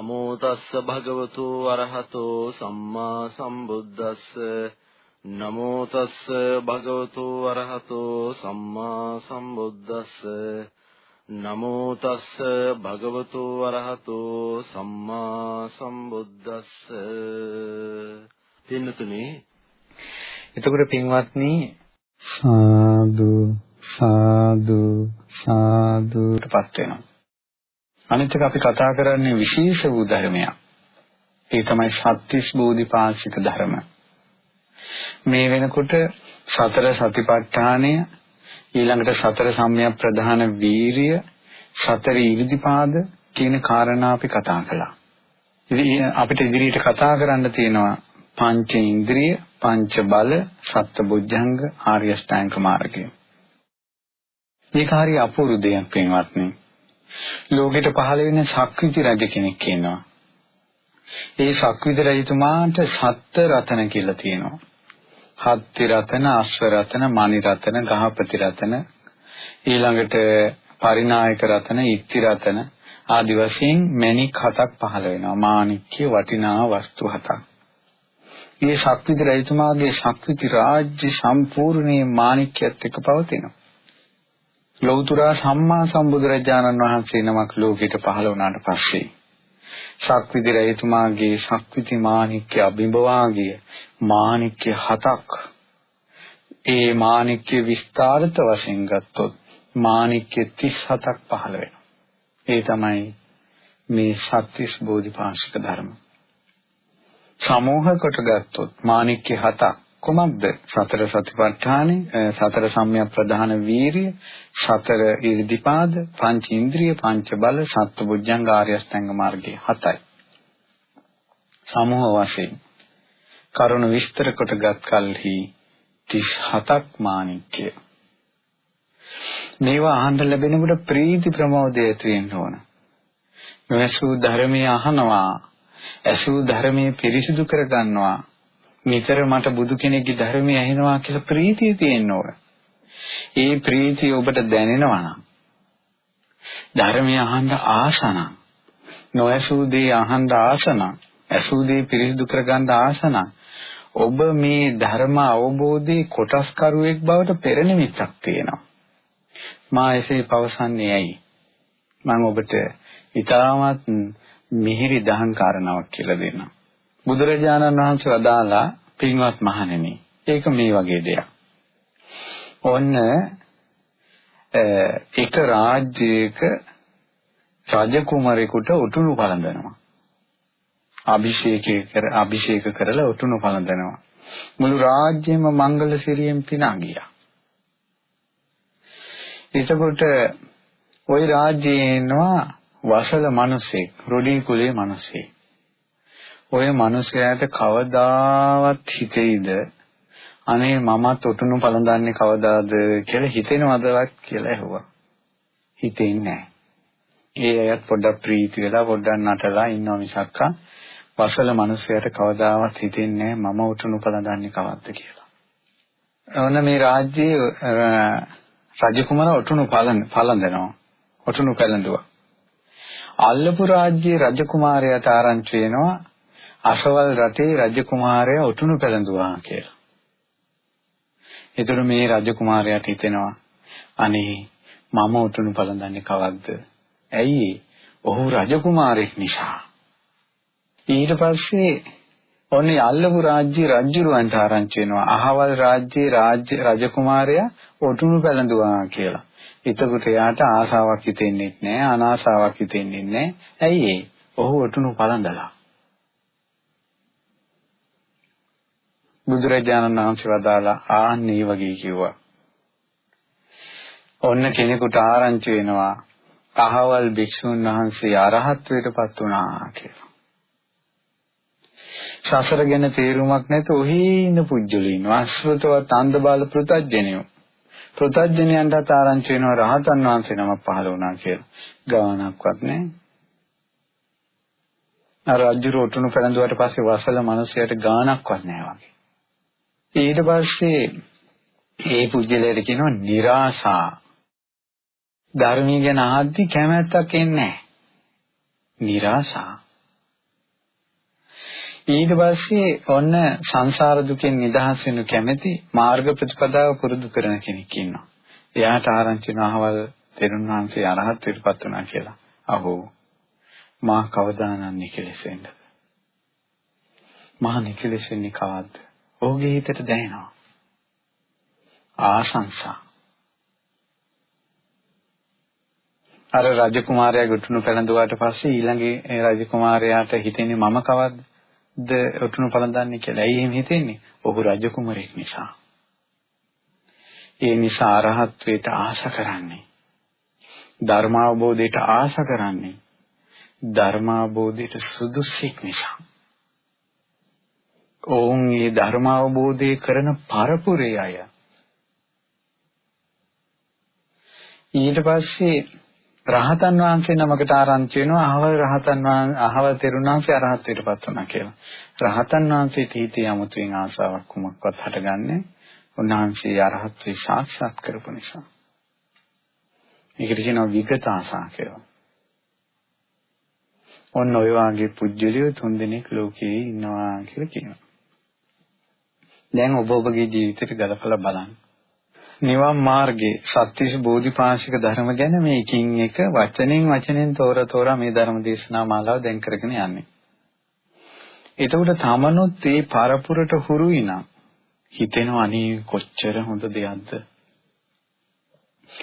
නමෝ තස්ස භගවතු අරහතෝ සම්මා සම්බුද්දස්ස. නමෝ තස්ස භගවතු අරහතෝ සම්මා සම්බුද්දස්ස. නමෝ තස්ස භගවතු අරහතෝ සම්මා සම්බුද්දස්ස. පින්නතුනි එතකොට පින්වත්නි සාදු සාදු සාදුටපත් වෙනවා අනිත් එක අපි කතා කරන්නේ විශේෂ වූ ධර්මයක්. ඒ තමයි සත්‍තිස් බෝධිපාශික ධර්ම. මේ වෙනකොට සතර සතිපට්ඨානය ඊළඟට සතර සම්‍යක් ප්‍රධාන වීරිය සතර ඉරිදිපාද කියන කාරණා අපි කතා කළා. ඉතින් අපිට ඉදිරියට කතා කරන්න තියෙනවා පංච ඉන්ද්‍රිය, පංච බල, සත්බුද්ධංග, ආර්ය අෂ්ටාංග මාර්ගය. මේක හරි අපූර්ව දෙයක් වෙනවත්නේ. ලෝකෙට පහළ වෙන ශක්විති රජ කෙනෙක් ඉන්නවා. ඒ ශක්විති රජතුමාට සත්ත්‍ය රතන කියලා තියෙනවා. හත්ති රතන, අශ්ව රතන, මණි රතන, ගහපති රතන, ඊළඟට පරිනායක රතන, ඉත්ති රතන ආදි වශයෙන් මණික් හතක් පහළ වෙනවා. මාණික්‍ය වටිනා වස්තු හතක්. මේ ශක්විති රජතුමාගේ ශක්විති රාජ්‍ය සම්පූර්ණේ මාණික්‍යත් එක්ක පවතිනවා. ලෞතර සම්මා සම්බුදුරජාණන් වහන්සේ නමක් ලෝකෙට පහළ වුණාට පස්සේ ශක්විති රජතුමාගේ ශක්විති මාණික්‍ය අභිභවාගිය මාණික්‍ය හතක් ඒ මාණික්‍ය විස්තරත වශයෙන් ගත්තොත් මාණික්‍ය 37ක් පහළ වෙනවා. ඒ තමයි මේ සත්‍තිස් බෝධිපාශික ධර්ම. සමෝහ කොට ගත්තොත් මාණික්‍ය හතක් කුමක්ද? සතර සතිපට්ඨානෙ, සතර සම්‍යක් ප්‍රධාන වීරිය, සතර ඉර්ධිපාද, පංච ඉන්ද්‍රිය, පංච බල, සත්බුද්ධංග ආර්ය අෂ්ටාංග මාර්ගය හතයි. සමූහ වශයෙන් කරුණ විස්තර කොටගත් කල්හි 37ක් මාණික්‍ය. මේවා අහන්න ලැබෙනකොට ප්‍රීති ප්‍රමෝදය තියෙන්න ඕන. නොඇසූ ධර්මයේ අහනවා, ඇසූ ධර්මයේ පිරිසිදු කර ගන්නවා. නිතර මට බුදු කෙනෙක්ගේ ධර්මය ඇහෙනවා කියලා ප්‍රීතිය තියෙන්න ඕන. ඒ ප්‍රීතිය ඔබට දැනෙනවා නම් ධර්මය අහන්න ආසනම් නොඇසූ දේ අහන්න ආසනම් ඇසූ දේ පිරිසිදු කරගන්න ආසනම් ඔබ මේ ධර්ම අවබෝධයේ කොටස්කරුවෙක් බවට පෙරනිමිත්තක් තියෙනවා. මා එසේ පවසන්නේ ඇයි? මම ඔබට ඊටමත් මිහිරි දහං කාරණාවක් කියලා දෙන්නම්. බුදුරජාණන් වහන්සේ වදාලා පින්වත් මහණෙනි ඒක මේ වගේ දෙයක්. ඔන්න එක රාජ්‍යයක රජ කුමරෙකුට උතුණු පළඳනවා. අභිෂේකය කර අභිෂේක කරලා උතුණු පළඳනවා. මුළු රාජ්‍යෙම මංගල සිරියෙන් පිනා ගියා. එතකොට ওই රාජ්‍යයේ ඉන්නවා වසල මිනිසෙක්, රොඩි කුලේ මිනිසෙක්. ඔය මිනිසයාට කවදාවත් හිතෙයිද අනේ මමත් ඔටුනු පළඳන්නේ කවදාද කියලා හිතෙනවදවත් කියලා ඇහුවා. හිතෙන්නේ නැහැ. ඒ අයත් පොඩ්ඩක් ප්‍රීති වෙලා පොඩ්ඩක් නටලා ඉන්නවා මිසක්ක වසල මිනිසයාට කවදාවත් හිතෙන්නේ නැහැ මම ඔටුනු පළඳන්නේ කවද්ද කියලා. ඔන්න මේ රාජ්‍යයේ රජකුමාර ඔටුනු පළඳනවා. ඔටුනු පළඳුවා. අල්ලපු රාජ්‍යයේ රජකුමාරයාට ආරංචි වෙනවා අසවල් රටේ රජකුමාරයා උතුණු පෙළඳුවා කියලා. ඒතර මේ රජකුමාරයාට හිතෙනවා අනේ මම උතුණු පළඳන්නේ කවද්ද? ඇයි ඔහු රජකුමාරෙක් නිසා. ඊට පස්සේ ඔන්නේ අල්ලපු රාජ්‍ය රජුරවන්ට ආරංචි වෙනවා. අහවල් රාජ්‍යයේ රාජ්‍ය රජකුමාරයා උතුණු පෙළඳුවා කියලා. එතකොට එයාට ආසාවක් හිතෙන්නේ නැහැ, අනාසාවක් හිතෙන්නේ නැහැ. ඇයි ඔහු උතුණු පළඳලා. බුදුරජාණන් වහන්සේ වදාලා ආන්නේ වගේ කිව්වා. ඔන්න කෙනෙකුට ආරංචි වෙනවා අහවල් භික්ෂුන් වහන්සේ අරහත්ත්වයටපත් වුණා කියලා. ශාසර ගැන තේරුමක් නැත ඔහි ඉන්න පුජ්‍යලින් අශ්‍රතවත් අන්ධබාල පෘතජ්ජනියෝ. පෘතජ්ජනයන්ට ආරංචි වෙනවා රහතන් වහන්සේ නමක් පහළ වුණා කියලා. ගානක්වත් නැහැ. අර අජුර උතුණු පෙරඳුවට පස්සේ වසල මිනිසයාට ගානක්වත් නැහැ වගේ. ඊට පස්සේ මේ පුජ්‍යලයට කියනවා નિરાශා. ධර්මීය ගැන ආද්දි කැමැත්තක් එන්නේ නැහැ. નિરાශා. ඊට පස්සේ ඔන්න සංසාර දුකෙන් නිදහස් වෙනු කැමැති මාර්ග ප්‍රතිපදාව පුරුදු කරන කෙනෙක් ඉන්නවා. එයාට ආරංචි නහවල් තෙරුන් වහන්සේ අරහත් විරපත් වුණා කියලා. අහෝ මා කවදානම් නිකලෙසෙන්නද? මා නිකලෙසෙන්නේ කවද්ද? ඔහුගේ හිතට දැනෙනවා. ආශංසා. අර රජකුමාරයා ගුටුණු පළඳුවාට පස්සේ ඊළඟේ රජකුමාරයාට හිතෙන්නේ මම කවද්ද ගුටුණු පළඳන්නේ කියලා. ඇයි එහෙම හිතෙන්නේ? ඔහු රජකුමරෙක් නිසා. ඒ නිසා අරහත්වයට ආශ කරන්නේ. ධර්මාවබෝධයට ආශ කරන්නේ. ධර්මාවබෝධයට සුදුසුෙක් නිසා. ඔවුන් මේ ධර්මාවබෝධය කරන පරපුරේ අය. ඊට පස්සේ රහතන් වහන්සේ නමකට ආරංචි වෙනවා අහවල් රහතන් වහන්සේ අහවල් තෙරුණාංශය අරහත්ත්වයටපත් වුණා කියලා. රහතන් වහන්සේ තීතී යමුතුන් ආසාවක් කුමක්වත් හටගන්නේ උන්වහන්සේ අරහත්ත්වේ සාක්ෂාත් කරපු නිසා. ඒකට කියනවා විගත ආසා කියලා. ඔන්න ඔය වාගේ පුජ්‍යලිය තුන් දෙනෙක් ලෝකේ ඉන්නවා කියලා කියනවා. දැන් ඔබ ඔබගේ ජීවිතයට ගලපලා බලන්න. නිවන් මාර්ගයේ සත්‍විස් බෝධිපාශික ධර්ම ගැන මේ එකින් එක වචනෙන් වචනෙන් තෝර තෝරා මේ ධර්ම දේශනා මාලාව දැන් කරගෙන යන්නේ. එතකොට තමනුත් මේ පරපුරට හුරුයි නම් හිතෙනවා අනේ කොච්චර හොඳ දෙයක්ද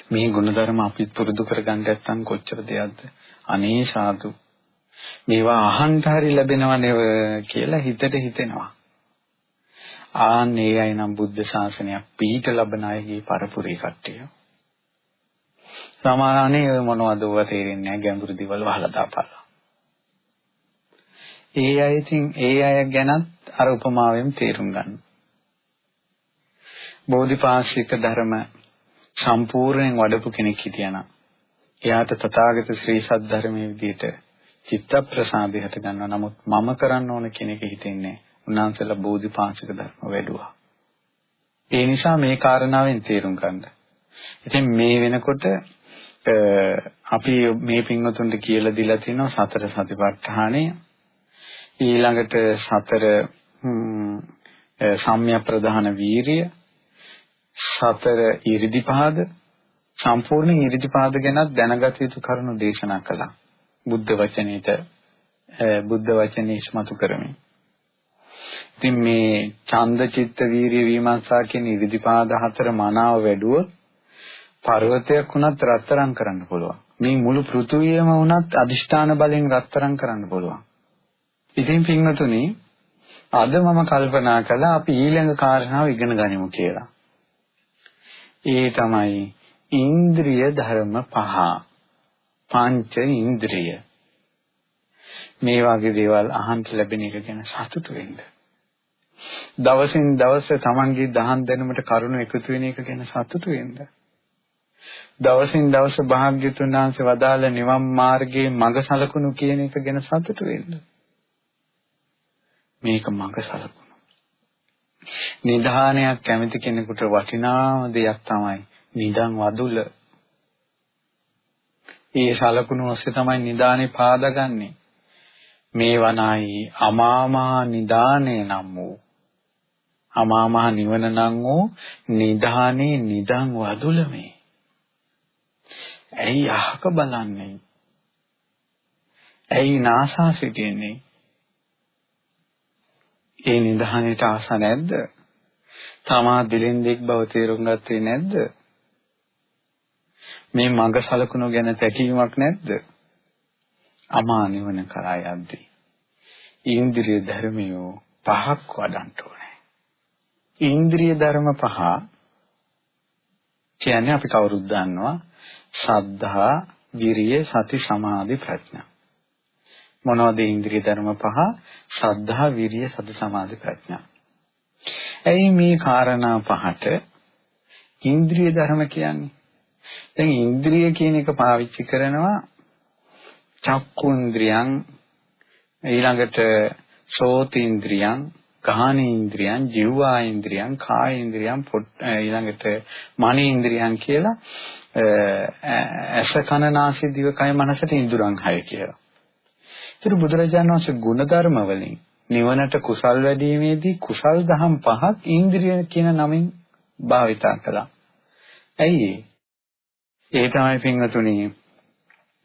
මේ ගුණධර්ම අපි පුරුදු කරගන්න නැත්නම් කොච්චර දෙයක්ද අනේ සාදු මේවා අහන්න හරි ලැබෙනව නේව කියලා හිතට හිතෙනවා ආන්නේ අය නම් බුද්ධ ශාසනයක් පිහිට ලබන අයගේ පරපුරේ කට්ටිය. සමානනේ මොනවද ඔව තේරෙන්නේ නැහැ ගැඹුරු දිවල් වහලා දාපල්ලා. ඒ අය ඉතින් ඒ අය ගැනත් අර උපමාවෙන් තේරුම් ගන්න. බෝධිපාශික ධර්ම සම්පූර්ණයෙන් වඩපු කෙනෙක් හිටියනම් එයාට තථාගත ශ්‍රී සද්ධර්මයේ විදිහට චිත්ත ප්‍රසාදය හට ගන්නවා. නමුත් මම කරන්න ඕන කෙනෙක් හිතෙන්නේ උන්වහන්සේලා බෝධිපාශික ධර්ම වැඩුවා. ඒ නිසා මේ කාරණාවෙන් තේරුම් ගන්න. ඉතින් මේ වෙනකොට අපි මේ පින්වතුන්ට කියලා දීලා තිනවා සතර සතිපට්ඨානය. ඊළඟට සතර සම්‍යක් ප්‍රධාන වීරිය. සතර ඉරිදිපාද. සම්පූර්ණ ඉරිදිපාද ගැන දැනගත යුතු කරුණු දේශනා කළා. බුද්ධ වචනේට බුද්ධ වචනේ ඉස්මතු කරමින්. ඉතින් මේ ඡන්ද චිත්ත වීරිය විමර්ශා කියන ඉරිදිපාද හතර මනාව වැඩුවොත් පර්වතයක් වුණත් රත්තරන් කරන්න පුළුවන්. මේ මුළු පෘථුවියම වුණත් අදිෂ්ඨාන බලෙන් රත්තරන් කරන්න පුළුවන්. ඉතින් පින්වතුනි අද මම කල්පනා කළා අපි ඊළඟ කාරණාව ඉගෙන ගනිමු කියලා. ඒ තමයි ඉන්ද්‍රිය ධර්ම පහ. පංච ඉන්ද්‍රිය. මේ වගේ දේවල් අහන්න ලැබෙන එක ගැන සතුටු වෙන්න. දවසින් දවස තමන්ගේ දහන් දැනුමට කරුණු එකතු වෙන එක ගැන සතුටු වෙන්න. දවසින් දවස භාග්‍යතුන් වහන්සේ වදාළ නිවන් මාර්ගයේ මඟ සලකුණු කියන එක ගැන සතුටු වෙන්න. මේක මඟ සලකුණු. නිධානයක් කැමති කෙනෙකුට වටිනාම දෙයක් තමයි නිදන් වදුල. ඒ සලකුණු ඔස්සේ තමයි නිදානේ පාදගන්නේ. මේ වනායි අමාමහා නිදානේ නම් වූ අමා මහ නිවන නම් වූ නිධානේ නිදන් වදුලමේ. ඇයි අහක බලන්නේ? ඇයි නාසා සිටින්නේ? ඒ නිධානයට ආස නැද්ද? තමා දිලෙන්දෙක් බව තේරුම් ගත්තේ නැද්ද? මේ මඟ සලකුණු ගැන තැකීමක් නැද්ද? අමා නිවන කරා යද්දී ඉන්ද්‍රිය ධර්මියෝ පහක් වඩන්ට ඕන. ඉන්ද්‍රිය ධර්ම පහ කියන්නේ අපි කවුරුත් දන්නවා ශ්‍රද්ධා, විරිය, සති, සමාධි, ප්‍රඥා. මොනවද ඉන්ද්‍රිය ධර්ම පහ? ශ්‍රද්ධා, විරිය, සති, සමාධි, ප්‍රඥා. ඇයි මේ காரணා පහට ඉන්ද්‍රිය ධර්ම කියන්නේ? දැන් ඉන්ද්‍රිය කියන එක පාවිච්චි කරනවා චක්කුන්ද්‍රියං ඊළඟට සෝතීන්ද්‍රියං ගාහනේන්ද්‍රියන්, ජීවාේන්ද්‍රියන්, කායේන්ද්‍රියන්, ඊළඟට මනේන්ද්‍රියන් කියලා ඇස කන නාසය දිව කය මනසට ඉඳුරන් හය කියලා. ඒතර බුදුරජාණන් වහන්සේ ගුණධර්ම වලින් නිවනට කුසල් වැඩිීමේදී කුසල් දහම් පහක් ඉන්ද්‍රිය කියන නමින් භාවිතා කළා. ඇයි ඒ තමයි පින්වතුනි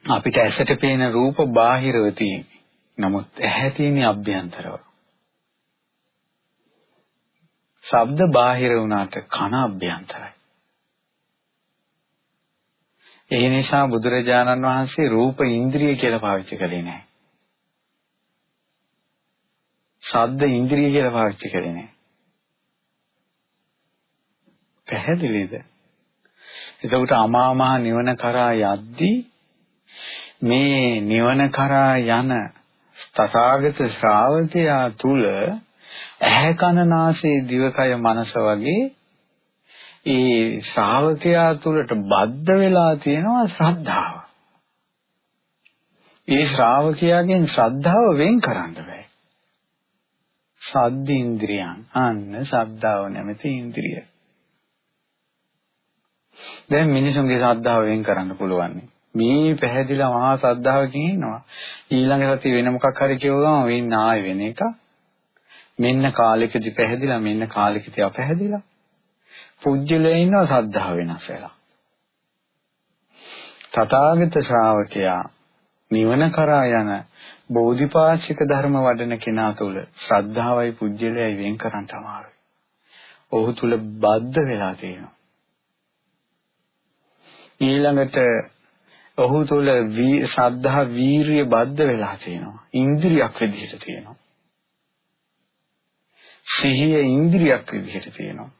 අපිට ඇසට පේන රූප බාහිරව තියෙන්නේ. නමුත් ඇහැ තියෙන්නේ අභ්‍යන්තරව. ශබ්ද බාහිර වුණාට කන අභ්‍යන්තරයි. ඒ නිසා බුදුරජාණන් වහන්සේ රූප ඉන්ද්‍රිය කියලා පාවිච්චි කළේ නැහැ. ශබ්ද ඉන්ද්‍රිය කියලා පාවිච්චි කළේ නැහැ. පැහැදිලිද? එතකොට අමා මහ නිවන කරා යද්දී මේ නිවන කරා යන තථාගත ශ්‍රාවකයා තුල ඇහැ කන නාසය දිවකය මනස වගේ ඒ ශ්‍රාවකයා තුළට බද්ධ වෙලා තියෙනවා ශ්‍රද්ධාව. ඒ ශ්‍රාවකයාගෙන් ශ්‍රද්ධාව වෙන් කරන්න බෑ. සද්ද ඉන්ද්‍රියන් අන්න ශ්‍රද්ධාව නැමැති ඉන්ද්‍රිය. දැන් මිනිසුන්ගේ ශ්‍රද්ධාව වෙන් කරන්න පුළුවන්. මේ පැහැදිලා මහා ශ්‍රද්ධාවකින් ඉන්නවා. ඊළඟ සතිය වෙන මොකක් හරි කියවගම වෙන්න ආයෙ වෙන එක. මෙන්න කාලෙකදී පැහැදිලා මෙන්න කාලෙකදී අපැහැදිලා. පුජ්‍යලේ ඉන්නවා සද්ධා වෙනස් වෙලා. තථාගත ශ්‍රාවකයා නිවන කරා යන බෝධිපාක්ෂික ධර්ම වඩන කෙනා තුළ ශ්‍රද්ධාවයි පුජ්‍යලයයි වෙන් කරන්න අමාරුයි. ඔහු තුල බද්ධ වෙලා තියෙනවා. ඊළඟට ඔහු තුල ශ්‍රද්ධා වීරිය බද්ධ වෙලා තියෙනවා. ඉන්ද්‍රියක් විදිහට තියෙනවා. සිහිය ඉන්ද්‍රියක් විදිහට තියෙනවා.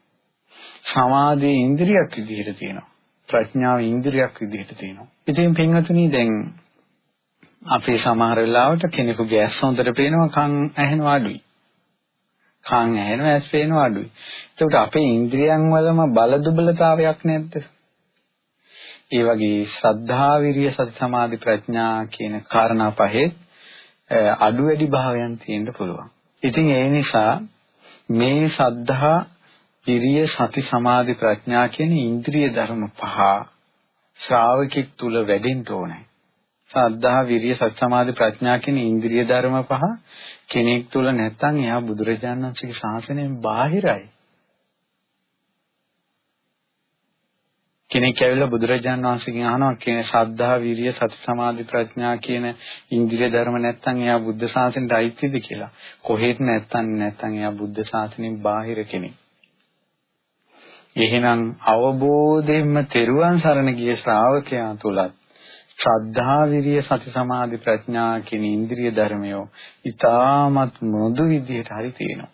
සමාධියේ ඉන්ද්‍රියක් විදිහට තියෙනවා. ප්‍රඥාව ඉන්ද්‍රියක් විදිහට තියෙනවා. ඉතින් පින්වතුනි දැන් අපේ සමහර වෙලාවට කෙනෙකුගේ ඇස් හොඳට පේනවා කන් ඇහෙනවා අඩුයි. කන් ඇහෙනවා ඇස් පේනවා අඩුයි. එතකොට අපේ ඉන්ද්‍රියන් වලම බල දුබලතාවයක් නැද්ද? ඒ වගේ ශ්‍රද්ධා විරිය සති සමාධි ප්‍රඥා කියන කාරණා පහේ අඩු වැඩි භාවයන් තියෙන්න පුළුවන්. ඉතින් ඒ නිසා මේ ශ්‍රද්ධා විරිය සති සමාධි ප්‍රඥා කියන ඉන්ද්‍රිය ධර්ම පහ ශ්‍රාවකෙක් තුල වැඩෙන්න ඕනේ. සද්ධා විරිය සති සමාධි ප්‍රඥා කියන ඉන්ද්‍රිය ධර්ම පහ කෙනෙක් තුල නැත්නම් එයා බුදුරජාණන් වහන්සේගේ ශාසනයෙන් බාහිරයි. කෙනෙක් ඇවිල්ලා බුදුරජාණන් වහන්සේගෙන් අහනවා කියන සද්ධා විරිය සති සමාධි ප්‍රඥා කියන ඉන්ද්‍රිය ධර්ම නැත්නම් එයා බුද්ධ ශාසනයට අයිතිද කියලා. කොහෙත් නැත්නම් නැත්නම් එයා බුද්ධ ශාසනයෙන් බාහිර කෙනෙක්. එහෙනම් අවබෝධයෙන්ම තෙරුවන් සරණ ගිය ශ්‍රාවකයා තුලත් ශ්‍රද්ධා විරිය සති සමාධි ප්‍රඥා කියන ඉන්ද්‍රිය ධර්මයෝ ඊටමත් මෘදු විදිහට හරි තියෙනවා.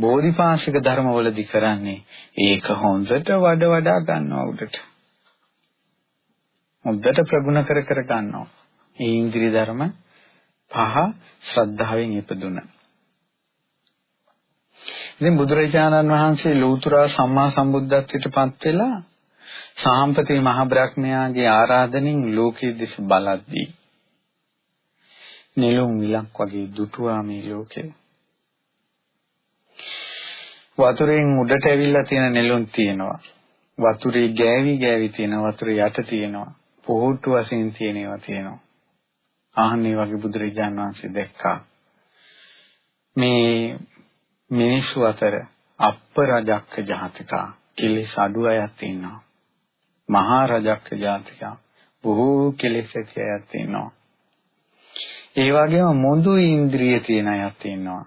බෝධිපාශික ධර්මවලදී කරන්නේ ඒක හොඳට වඩ වඩා ගන්නවා උඩට. හොඳට ප්‍රගුණ කර කර ගන්නවා. මේ ඉන්ද්‍රිය ධර්ම පහ ශ්‍රද්ධාවෙන් ඉපදුණා. ඉතින් බුදුරජාණන් වහන්සේ ලෞතුරා සම්මා සම්බුද්ධත්වයට පත් වෙලා සාම්පති මහ බ්‍රහ්මයාගේ ආරාධනෙන් ලෝකයේ දෙස බලද්දී නිලුම් විලක් වගේ දුටුවා මේ ලෝකේ. වතුරෙන් උඩට ඇවිල්ලා තියෙන නෙළුම් තියෙනවා. වතුරේ ගෑවි ගෑවි තියෙන වතුරේ යට තියෙනවා. පොහොට්ටු වශයෙන් තියෙන ඒවා තියෙනවා. ආහන්නේ වගේ බුදුරජාණන් වහන්සේ දැක්කා. මේ මිනිස්සු අතර අප්පරජක්ක ජාතිකා කෙලෙස් අඩු අයත් ඉන්නවා. මහා රජක්ක ජාතිකා බොහෝ කෙලෙස් ඇති අයත් ඉන්නවා. ඒ වගේම මොඳු ඉන්ද්‍රිය තියෙන අයත් ඉන්නවා.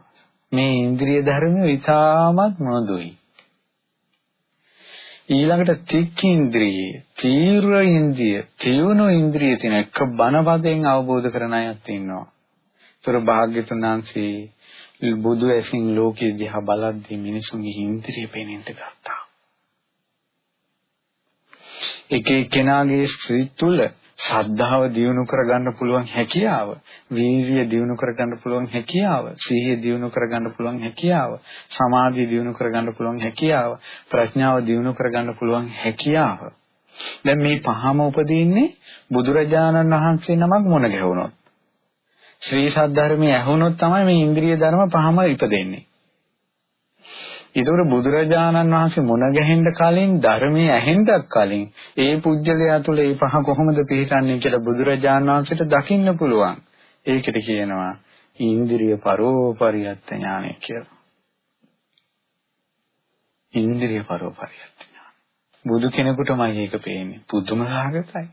මේ ඉන්ද්‍රිය ධර්ම ඉතාමත් මොඳුයි. ඊළඟට තික් ඉන්ද්‍රිය, තීව්‍ර ඉන්ද්‍රිය, තියුණු ඉන්ද්‍රිය තියෙන එක බණපදයෙන් අවබෝධ කරන අයත් ඉන්නවා. ඒතර භාග්‍යතුන් වහන්සේ බුදු ඇසින් ලෝකෙ දිහා බලද්දී මිනිසුන්ගේ ඉන්ද්‍රිය පේනෙන්න ගත්තා. එක එක්කෙනාගේ සිත් තුළ ශ්‍රද්ධාව දියුණු කරගන්න පුළුවන් හැකියාව, වීර්යය දියුණු කරගන්න පුළුවන් හැකියාව, සිහිය දියුණු කරගන්න පුළුවන් හැකියාව, සමාධිය දියුණු කරගන්න පුළුවන් හැකියාව, ප්‍රඥාව දියුණු කරගන්න පුළුවන් හැකියාව. දැන් මේ පහම උපදින්නේ බුදුරජාණන් වහන්සේ නමක් මොන ගැහුණොත්. ශ්‍රී සද්ධර්මයේ ඇහුනොත් තමයි මේ ඉන්ද්‍රිය ධර්ම පහම ඉපදෙන්නේ. ඒතකොට බුදුරජාණන් වහන්සේ මුණ ගැහෙන්න කලින් ධර්මයේ ඇහෙන්නත් කලින් ඒ පුජ්‍යලයා තුළ මේ පහ කොහොමද පිළිටන්නේ කියලා බුදුරජාණන් වහන්සේට දකින්න පුළුවන්. ඒකට කියනවා ඉන්ද්‍රිය පරෝපරියත් ඥානය කියලා. ඉන්ද්‍රිය පරෝපරියත් ඥාන. බුදු කෙනෙකුටමයි ඒක පේන්නේ. පුදුම සාගතයි.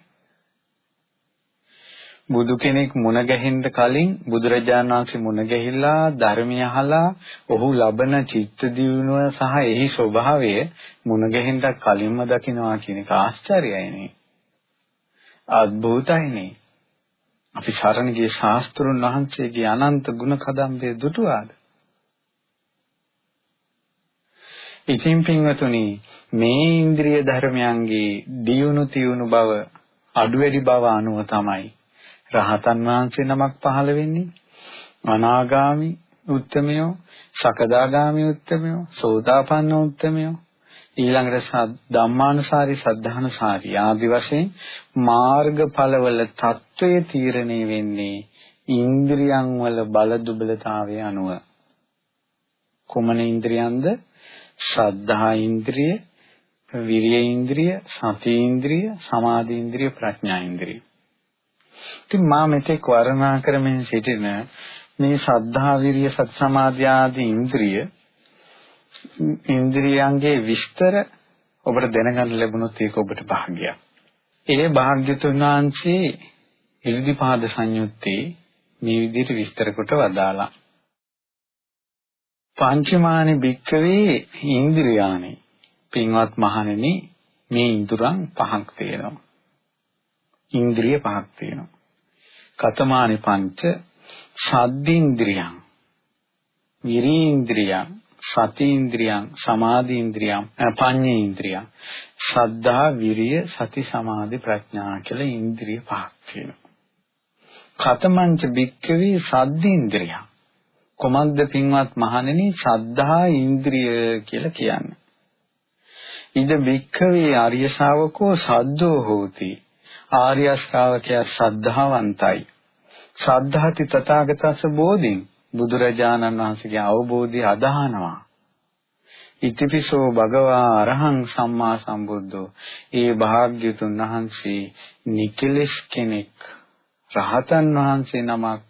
බුදු කෙනෙක් මුණ ගැහෙන්න කලින් බුදුරජාණන් වහන්සේ මුණ ගැහිලා ධර්මය අහලා ඔහු ලබන චිත්ත දියුණුව සහ එහි ස්වභාවය මුණ ගැහෙන්න කලින්ම දකින්නවා කියන එක ආශ්චර්යයිනේ. අద్භූතයිනේ. අපි සරණ ගිය ශාස්ත්‍රුන් වහන්සේගේ අනන්ත ගුණ කදම්බේ දුටුවාද? ඉතින් පින්වතුනි මේ ඉන්ද්‍රිය ධර්මයන්ගේ දියුණු තියුණු බව අඩු වැඩි බව අනුව තමයි රහතන් වහන්සේ නමක් පහළ වෙන්නේ. අනාගාමි උත්තමයෝ සකදාගාමි උත්තමයෝ සෝතාපන්න උත්තමයෝ ඊළඟට ධම්මානුසාරි සද්ධානුසාරි ආදි වශයෙන් මාර්ගඵලවල తত্ত্বය තීරණය වෙන්නේ ඉන්ද්‍රියන් වල බල දුබලතාවය අනුව. කුමන ඉන්ද්‍රියන්ද? ශ්‍රද්ධා ඉන්ද්‍රිය විරිය ඉන්ද්‍රිය සති ඉන්ද්‍රිය සමාධි ඉන්ද්‍රිය ප්‍රඥා ඉන්ද්‍රිය. ඉතින් මා මෙතෙක් වර්ණනා කරමින් සිටින මේ ශ්‍රද්ධා විරිය සති සමාධි ආදී ඉන්ද්‍රිය ඉන්ද්‍රියයන්ගේ විස්තර ඔබට දැනගන්න ලැබුණොත් ඒක ඔබට භාග්‍යයක්. ඒ භාග්‍යතුන් වහන්සේ ඉරිදිපාද සංයුත්තේ මේ විදිහට විස්තර කොට වදාලා. පංචමානි භික්කවේ ඉන්ද්‍රියානි පින්වත් මහණෙනි මේ ඉඳුරන් පහක් තියෙනවා. ඉන්ද්‍රිය පහක් තියෙනවා. කතමානි පංච සද්දීන්ද්‍රියං විරීන්ද්‍රියං සතීන්ද්‍රියං සමාධීන්ද්‍රියං පඤ්ඤේන්ද්‍රියං ශ්‍රද්ධා විරිය සති සමාධි ප්‍රඥා කියලා ඉන්ද්‍රිය පහක් තියෙනවා. කතමංච භික්කවේ සද්දීන්ද්‍රියං කොමන්ද පින්වත් මහණෙනි ශ්‍රද්ධා ඉන්ද්‍රිය කියලා කියන්නේ. ඉද භික්කවේ ආර්ය ශාවකෝ සද්දෝ හෝති ආර්ය ශ්‍රාවකයා ශ්‍රද්ධාවන්තයි. ශ්‍රද්ධාති තථාගතස්ස බෝධින් බුදුරජාණන් වහන්සේගේ අවබෝධය අදහනවා. ඉතිපිසෝ භගවා අරහං සම්මා සම්බුද්ධෝ ඒ භාග්‍යතුන් වහන්සේ නිකලස් කෙනෙක් රහතන් වහන්සේ නමක්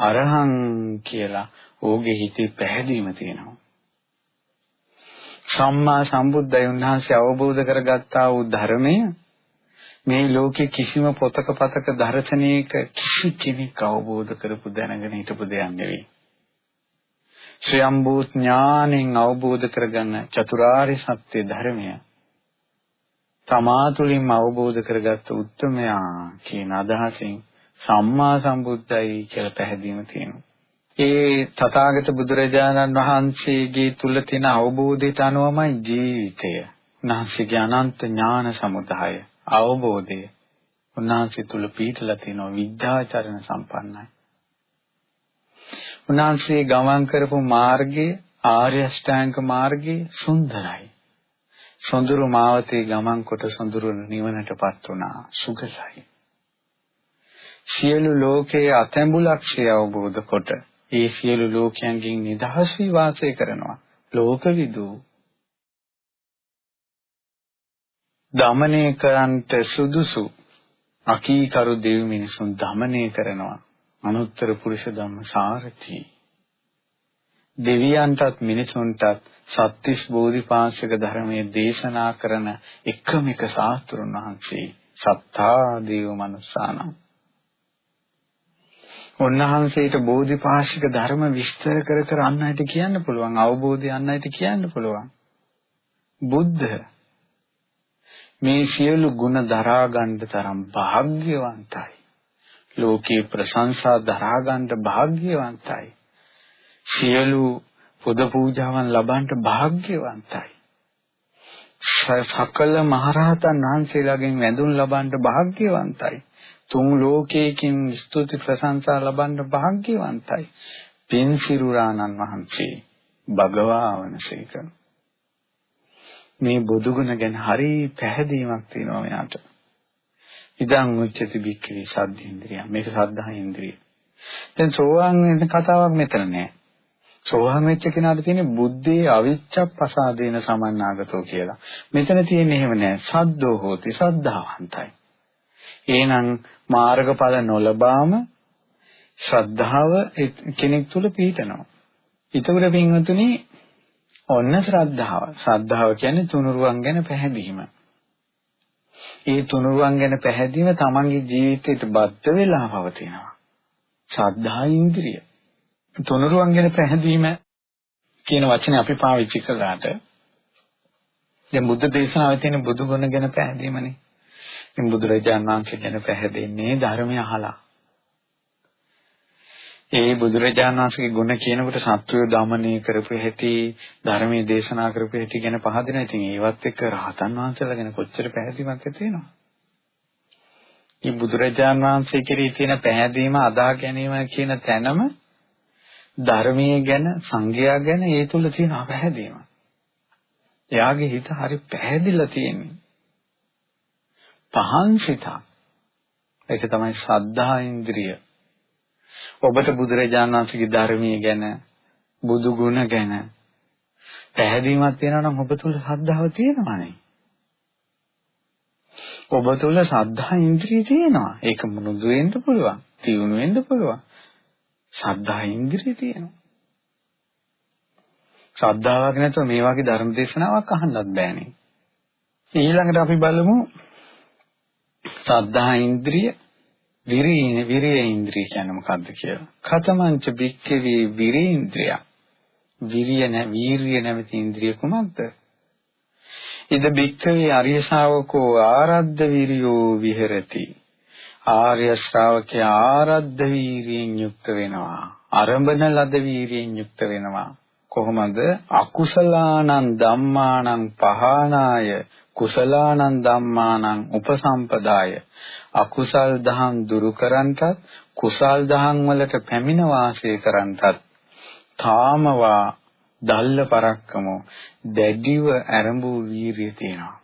අරහං කියලා ඕගේ හිතේ පැහැදීම තියෙනවා. සම්මා සම්බුද්ධය උන්වහන්සේ අවබෝධ කරගත්තා වූ ධර්මය මේ ලෝකේ කිසිම පොතක පතක දර්ශනයක කිසි කෙනෙක් අවබෝධ කරපු දැනගෙන හිටපු දෙයක් නෙවෙයි. ස්වයම්බූ ඥාණයෙන් අවබෝධ කරගන්න චතුරාර්ය සත්‍ය ධර්මය තමා තුළින්ම අවබෝධ කරගත්ත උත්මයා කියන අදහසින් සම්මා සම්බුද්ධයි කියලා පැහැදීම තියෙනවා. ඒ තථාගත බුදුරජාණන් වහන්සේගේ තුල තියෙන අවබෝධයට අනුවමයි ජීවිතය. උන්වහන්සේගේ අනන්ත ඥාන සමුදාය අවබෝධය උන්වහන්සේ තුල පිහිටලා තියෙනවා විද්‍යාචරණ සම්පන්නයි. උන්වහන්සේ ගමන් කරපු මාර්ගය ආර්ය අෂ්ටාංග මාර්ගය සුන්දරයි. සොඳුරු මාවතේ ගමන් කොට සොඳුරු නිවනටපත් වුණා සුගතයි. සියලු ලෝකයේ අතැඹුලක්ෂය අවබෝධ කොට ඒ සියලු ලෝකයන්ගෙන් නිදහස් වී වාසය කරනවා. ලෝකවිදු දමනය කරන්නට සුදුසු අකීකරු දෙව් මිනිසුන් දමනය කරනවා. අනුත්තර පුරුෂ ධම්ම සාරථි දෙවියන්ටත් මිනිසුන්ටත් සත්‍තිස් බෝධිපාශික ධර්මයේ දේශනා කරන එකම එක ශාස්ත්‍රුන් වහන්සේ සත්තා දේව මනුස්සානම්. උන්වහන්සේට බෝධිපාශික ධර්ම විස්තර කර කර අන්නයිට කියන්න පුළුවන් අවබෝධය අන්නයිට කියන්න පුළුවන්. බුද්ධ මේ සියලු ගුණ දරා ගන්න තරම් වාග්යවන්තයි ලෝකේ ප්‍රශංසා දරා ගන්නට වාග්යවන්තයි. සියලු පුද පූජාවන් ලබන්නට වාග්යවන්තයි. සකල මහරහතන් වහන්සේලාගෙන් වැඳුම් ලබන්නට වාග්යවන්තයි. තුන් ලෝකයකින් ස්තුති ප්‍රශංසා ලබන්න වාග්යවන්තයි. පින් සිරුරාණන් වහන්සේ භගවාවනසේක මේ බුදුගුණ ගැන හරි පැහැදීමක් තියෙනවා මෙයාට. ඉදං උච්චති බික්ඛවේ සද්ධේන්ද්‍රිය. මේක සද්ධා ඉන්ද්‍රිය. දැන් සෝවාන් වෙන කතාවක් මෙතන නෑ. සෝවාන් වෙච්ච කෙනාට තියෙන්නේ බුද්ධේ අවිච්ඡප්පසාදේන සමන්නාගතෝ කියලා. මෙතන තියෙන්නේ එහෙම නෑ. සද්දෝ හෝති සද්ධාවන්තයි. එහෙනම් මාර්ගඵල නොලබාම ශ්‍රද්ධාව කෙනෙක් තුල පිහිටනවා. ඊටුර පින්වතුනි ඔන්න ශ්‍රද්ධාව. ශ්‍රද්ධාව කියන්නේ තුනුරුවන් ගැන පැහැදීම. ඒ තුනුරුවන් ගැන පැහැදීම තමන්ගේ ජීවිතයට බද්ධ වෙලා පවතිනවා. ශ්‍රද්ධා ඉන්ද්‍රිය. තුනුරුවන් ගැන පැහැදීම කියන වචනේ අපි පාවිච්චි කළාට දැන් බුද්ධ දේශනාවේ තියෙන බුදු ගුණ ගැන පැහැදීමනේ. ඉතින් බුදුරජාණන් වහන්සේ ගැන පැහැදෙන්නේ ධර්මය අහලා. ඒ බුදුරජාණන් වහන්සේගේ ගුණ කියනකොට සත්වය දමනය කරපු හැටි ධර්මයේ දේශනා කරපු හැටි ගැන පහදින. ඉතින් ඒවත් එක්ක රහතන් වහන්සේලා ගැන කොච්චර පැහැදීමක් තියෙනවද? මේ බුදුරජාණන් වහන්සේ කෙරෙහි තියෙන පැහැදීම අදා ගැනීම කියන තැනම ධර්මයේ ගැන සංගයා ගැන ඒ තුල තියෙන පැහැදීම. එයාගේ හිත හරි පැහැදිලා තියෙන්නේ. පහන් සිතක්. ඒක තමයි ශ්‍රද්ධා ඉන්ද්‍රිය. ඔබට බුදුරජාණන් වහන්සේගේ ධර්මයේ ගැන බුදු ගුණ ගැන පැහැදීමක් තියෙනවා නම් ඔබ තුල ශ්‍රද්ධාව තියෙනවානේ. ඔබ තුල ශ්‍රද්ධා ඉන්ද්‍රිය තියෙනවා. ඒක මුරුදු වෙන්න පුළුවන්. තියුණු වෙන්න පුළුවන්. ශ්‍රද්ධා ඉන්ද්‍රිය තියෙනවා. ශ්‍රද්ධාවක් නැතුව මේ වගේ ධර්ම දේශනාවක් අහන්නත් බෑනේ. ඊළඟට අපි බලමු ශ්‍රද්ධා ඉන්ද්‍රිය විරිය විරිය ඉන්ද්‍රිය කියන්නේ මොකක්ද කියලා. කතමංච බික්කවේ විරිය ඉන්ද්‍රිය. විරිය නැ වීරිය නැමැති ඉන්ද්‍රිය කුමක්ද? ඉද බික්කවේ අරිය ශාවකෝ ආරද්ධ විරියෝ විහෙරති. ආර්ය ශ්‍රාවකයා ආරද්ධ වීරියෙන් යුක්ත වෙනවා. අරඹන ලද වීරියෙන් යුක්ත වෙනවා. කොහොමද? අකුසලානං ධම්මානං පහනාය කුසලානං ධම්මානං උපසම්පදාය. අකුසල් දහම් දුරු කරන්ටත් කුසල් දහම් වලට පැමිණ වාසය කරන්ටත් තාමවා දල්ල පරක්කමෝ දැඩිව ඇරඹූ වීරිය තියෙනවා.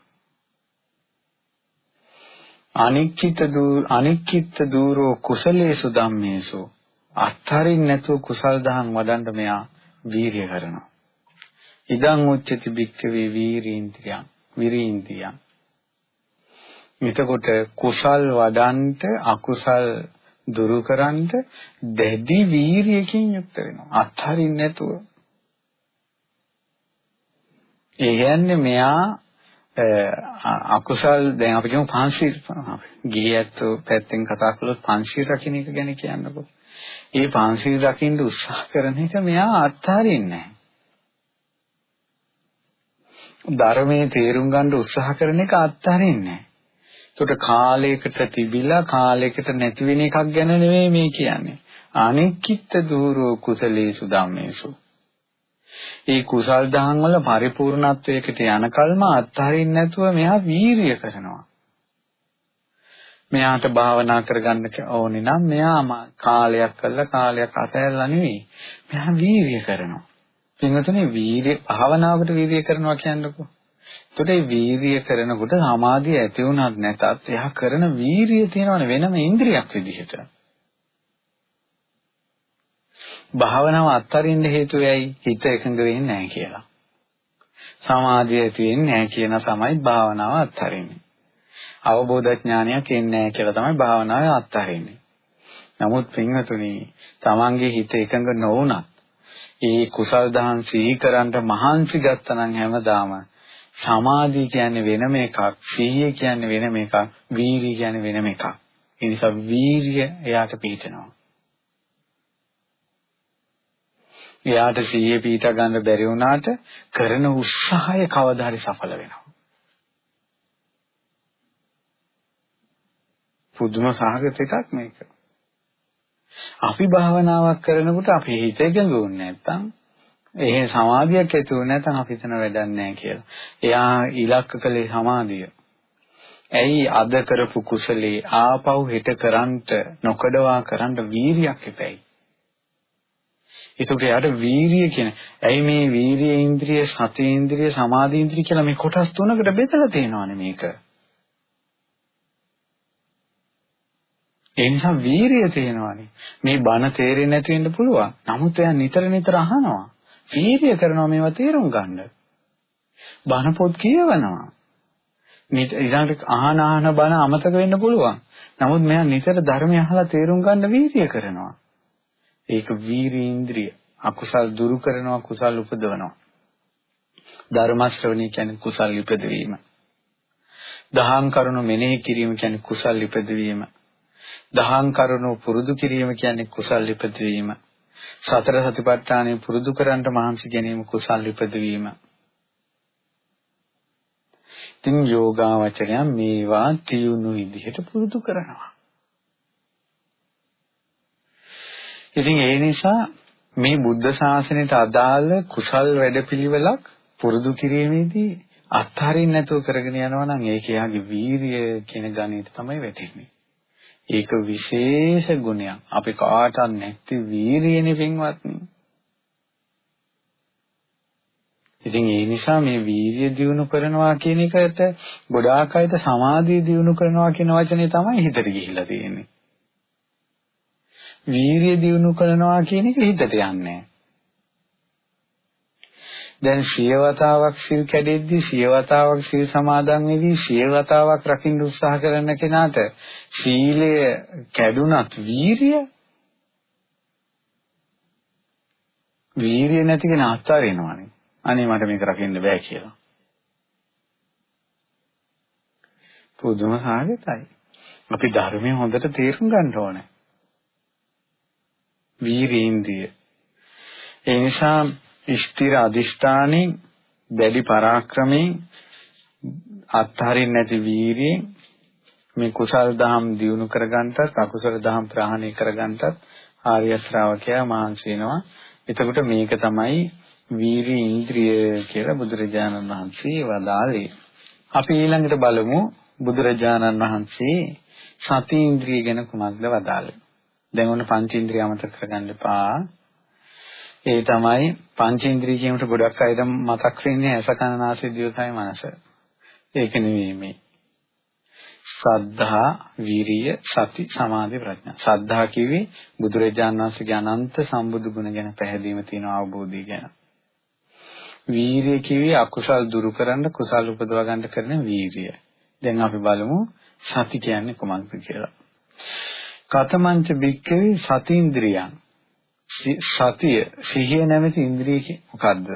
අනික්කිත දූ අනික්කිත දූරෝ කුසලේසු ධම්මේසු අත්තරින් නැතුව කුසල් දහම් වඩන්න මෙයා වීරිය කරනවා. ඉදං උච්චති බික්කවේ වීරීන්ද්‍රියං. විරීන්ද්‍රියං එතකොට කුසල් වඩන්ට අකුසල් දුරු කරන්ට දැඩි වීරියකින් යුක්ත වෙනවා අත්හරින්න නැතුව ඒ කියන්නේ මෙයා අකුසල් දැන් අපි කියමු පංචශීල ගිහියත් පැත්තෙන් කතා කළොත් පංචශීල රකින්න එක ගැන කියන්නකෝ. ඒ පංචශීල රකින්න උත්සාහ කරන එක මෙයා අත්හරින්නේ නැහැ. ධර්මයේ තේරුම් ගන්න උත්සාහ කරන එක අත්හරින්නේ නැහැ. ඒකට කාලයකට තිබිලා කාලයකට නැති වෙන එකක් ගැන නෙවෙයි මේ කියන්නේ. අනික්කිට දූරෝ කුසලේසු ධම්මේසු. ඒ කුසල් දහම් වල පරිපූර්ණත්වයකට යනකල්ම අත්හරින්න නැතුව මෙහා වීරිය කරනවා. මෙයාට භාවනා කරගන්න ඕනේ නම් මෙයා කාලයක් කළා කාලයක් අතහැරලා නෙවෙයි. මෙයා වීරිය කරනවා. පින්වතුනි වීරිය භාවනාවකට වීරිය කරනවා කියන්නකෝ. එතකොට මේ වීරිය කරනකොට සමාධිය ඇති වුණත් නැතත් එයා කරන වීරිය තියෙනවනේ වෙනම ඉන්ද්‍රියක් විදිහට. භාවනාව අත්තරින්න හේතු වෙයි හිත එකඟ වෙන්නේ නැහැ කියලා. සමාධිය ඇති වෙන්නේ නැහැ කියන සමයි භාවනාව අත්තරින්නේ. අවබෝධ ඥානයක් එන්නේ නැහැ කියලා තමයි භාවනාව අත්තරින්නේ. නමුත් පින්වතුනි, තමන්ගේ හිත එකඟ නොවුනත් ඒ කුසල් දහම් සිහි කරන්ට මහන්සි ගත්තනම් හැමදාම සමාධිය කියන්නේ වෙනම එකක්, සිහිය කියන්නේ වෙනම එකක්, වීරිය කියන්නේ වෙනම එකක්. ඒ නිසා වීරිය එයාට පිටනවා. එයාට සිහිය පිට ගන්න බැරි වුණාට කරන උත්සාහය කවදා හරි සඵල වෙනවා. පුදුම සහගත එකක් මේක. අපි භාවනාවක් කරනකොට අපි හිත එකඟුනේ නැත්තම් එහෙ සමාධියක් ඇති වුනේ නැත්නම් අපි හිතන වැඩක් නැහැ කියලා. එයා ඉලක්ක කළේ සමාධිය. ඇයි අද කරපු කුසලේ ආපහු හෙට කරන්ට නොකඩවා කරන්න වීරියක් එපැයි. ඒකට යාට වීරිය කියන ඇයි මේ වීරිය ඉන්ද්‍රිය සති ඉන්ද්‍රිය සමාධි ඉන්ද්‍රිය කියලා මේ කොටස් තුනකට බෙදලා තියෙනවානේ මේක. ඒ නිසා වීරිය තියෙනවානේ. මේ බණ තේරෙන්නේ නැති වෙන්න පුළුවන්. නමුත් එයා නිතර නිතර අහනවා. වීරිය කරනවා මේවා තේරුම් ගන්න. බණ පොත් කියවනවා. ඊළඟට අහන අහන බණ අමතක වෙන්න පුළුවන්. නමුත් මෙයා නිතර ධර්මය අහලා තේරුම් ගන්න වීරිය කරනවා. ඒක වීරීන්ද්‍රිය. අකුසල් දුරු කරනවා කුසල් උපදවනවා. ධර්ම ශ්‍රවණය කියන්නේ කුසල් ඉපදවීම. දහම් කරුණු මෙනෙහි කිරීම කියන්නේ කුසල් ඉපදවීම. දහම් කරුණු පුරුදු කිරීම කියන්නේ කුසල් ඉපදවීම. සතර සතිපට්ඨානෙ පුරුදු කරන්ට මහන්සි ගැනීම කුසල් ඉපදවීම. ඉතින් යෝගාවචරය මේවා තියුණු විදිහට පුරුදු කරනවා. ඉතින් ඒ නිසා මේ බුද්ධ ශාසනයට අදාළ කුසල් වැඩපිළිවෙලක් පුරුදු කිරීමේදී අත්හරින්න නැතුව කරගෙන යනවා නම් ඒක යාගේ වීරිය කියන ගණිත තමයි වැටෙන්නේ. ඒක විශේෂ ගුණයක්. අපි කාටවත් නැති වීරියනේ පින්වත්නි. ඉතින් ඒ නිසා මේ වීරිය දියුණු කරනවා කියන එකට ගොඩාක් අයද සමාධිය දියුණු කරනවා කියන වචනේ තමයි හිතට ගිහිලා තියෙන්නේ. වීරිය දියුණු කරනවා කියන එක හිතට යන්නේ දැන් සියවතාවක් සිල් කැඩෙද්දී සියවතාවක් සිල් සමාදන් වෙදී සියවතාවක් රකින්න උත්සාහ කරන කෙනාට සීලය කැඩුනත් වීරිය වීරිය නැති කෙනා අත්හරිනවනේ අනේ මට මේක රකින්න බෑ කියලා. පුදුම සාගතයි. අපි ධර්මය හොඳට තේරුම් ගන්න ඕනේ. වීරීන්ද්‍රිය. ඒ නිසා ස්ථිර අදිෂ්ඨානෙන් දැඩි පරාක්‍රමයෙන් අත්හරින්න නැති වීරියෙන් මේ කුසල් දහම් දියුණු කරගන්නටත් අකුසල දහම් ප්‍රහාණය කරගන්නටත් ආර්ය ශ්‍රාවකයා මහන්සි වෙනවා. එතකොට මේක තමයි වීරි ඉන්ද්‍රිය කියලා බුදුරජාණන් වහන්සේ වදාළේ. අපි ඊළඟට බලමු බුදුරජාණන් වහන්සේ සති ඉන්ද්‍රිය ගැන කුමක්ද වදාළේ. දැන් ඔන්න පංචේන්ද්‍රිය අමතක කරගන්න එපා. ඒ තමයි පංචේන්ද්‍රිය කියනට ගොඩක් අයද මතක් වෙන්නේ ඇස කන නාසය දිවකය මනස. ඒක නෙවෙයි මේ. සද්ධා, වීරිය, සති, සමාධි, ප්‍රඥා. සද්ධා කිව්වේ බුදුරජාණන් වහන්සේගේ අනන්ත සම්බුදු ගුණ ගැන පැහැදීම තියෙන අවබෝධය ගැන. වීරිය කිව්වේ අකුසල් දුරු කරන්න කුසල් උපදවා ගන්න කරන වීරිය. දැන් අපි බලමු සති කියන්නේ කොහොමද කියලා. කතමංච බික්කවේ සතීන්ද්‍රියං. සතිය සිහිය නැමැති ඉන්ද්‍රිය මොකද්ද?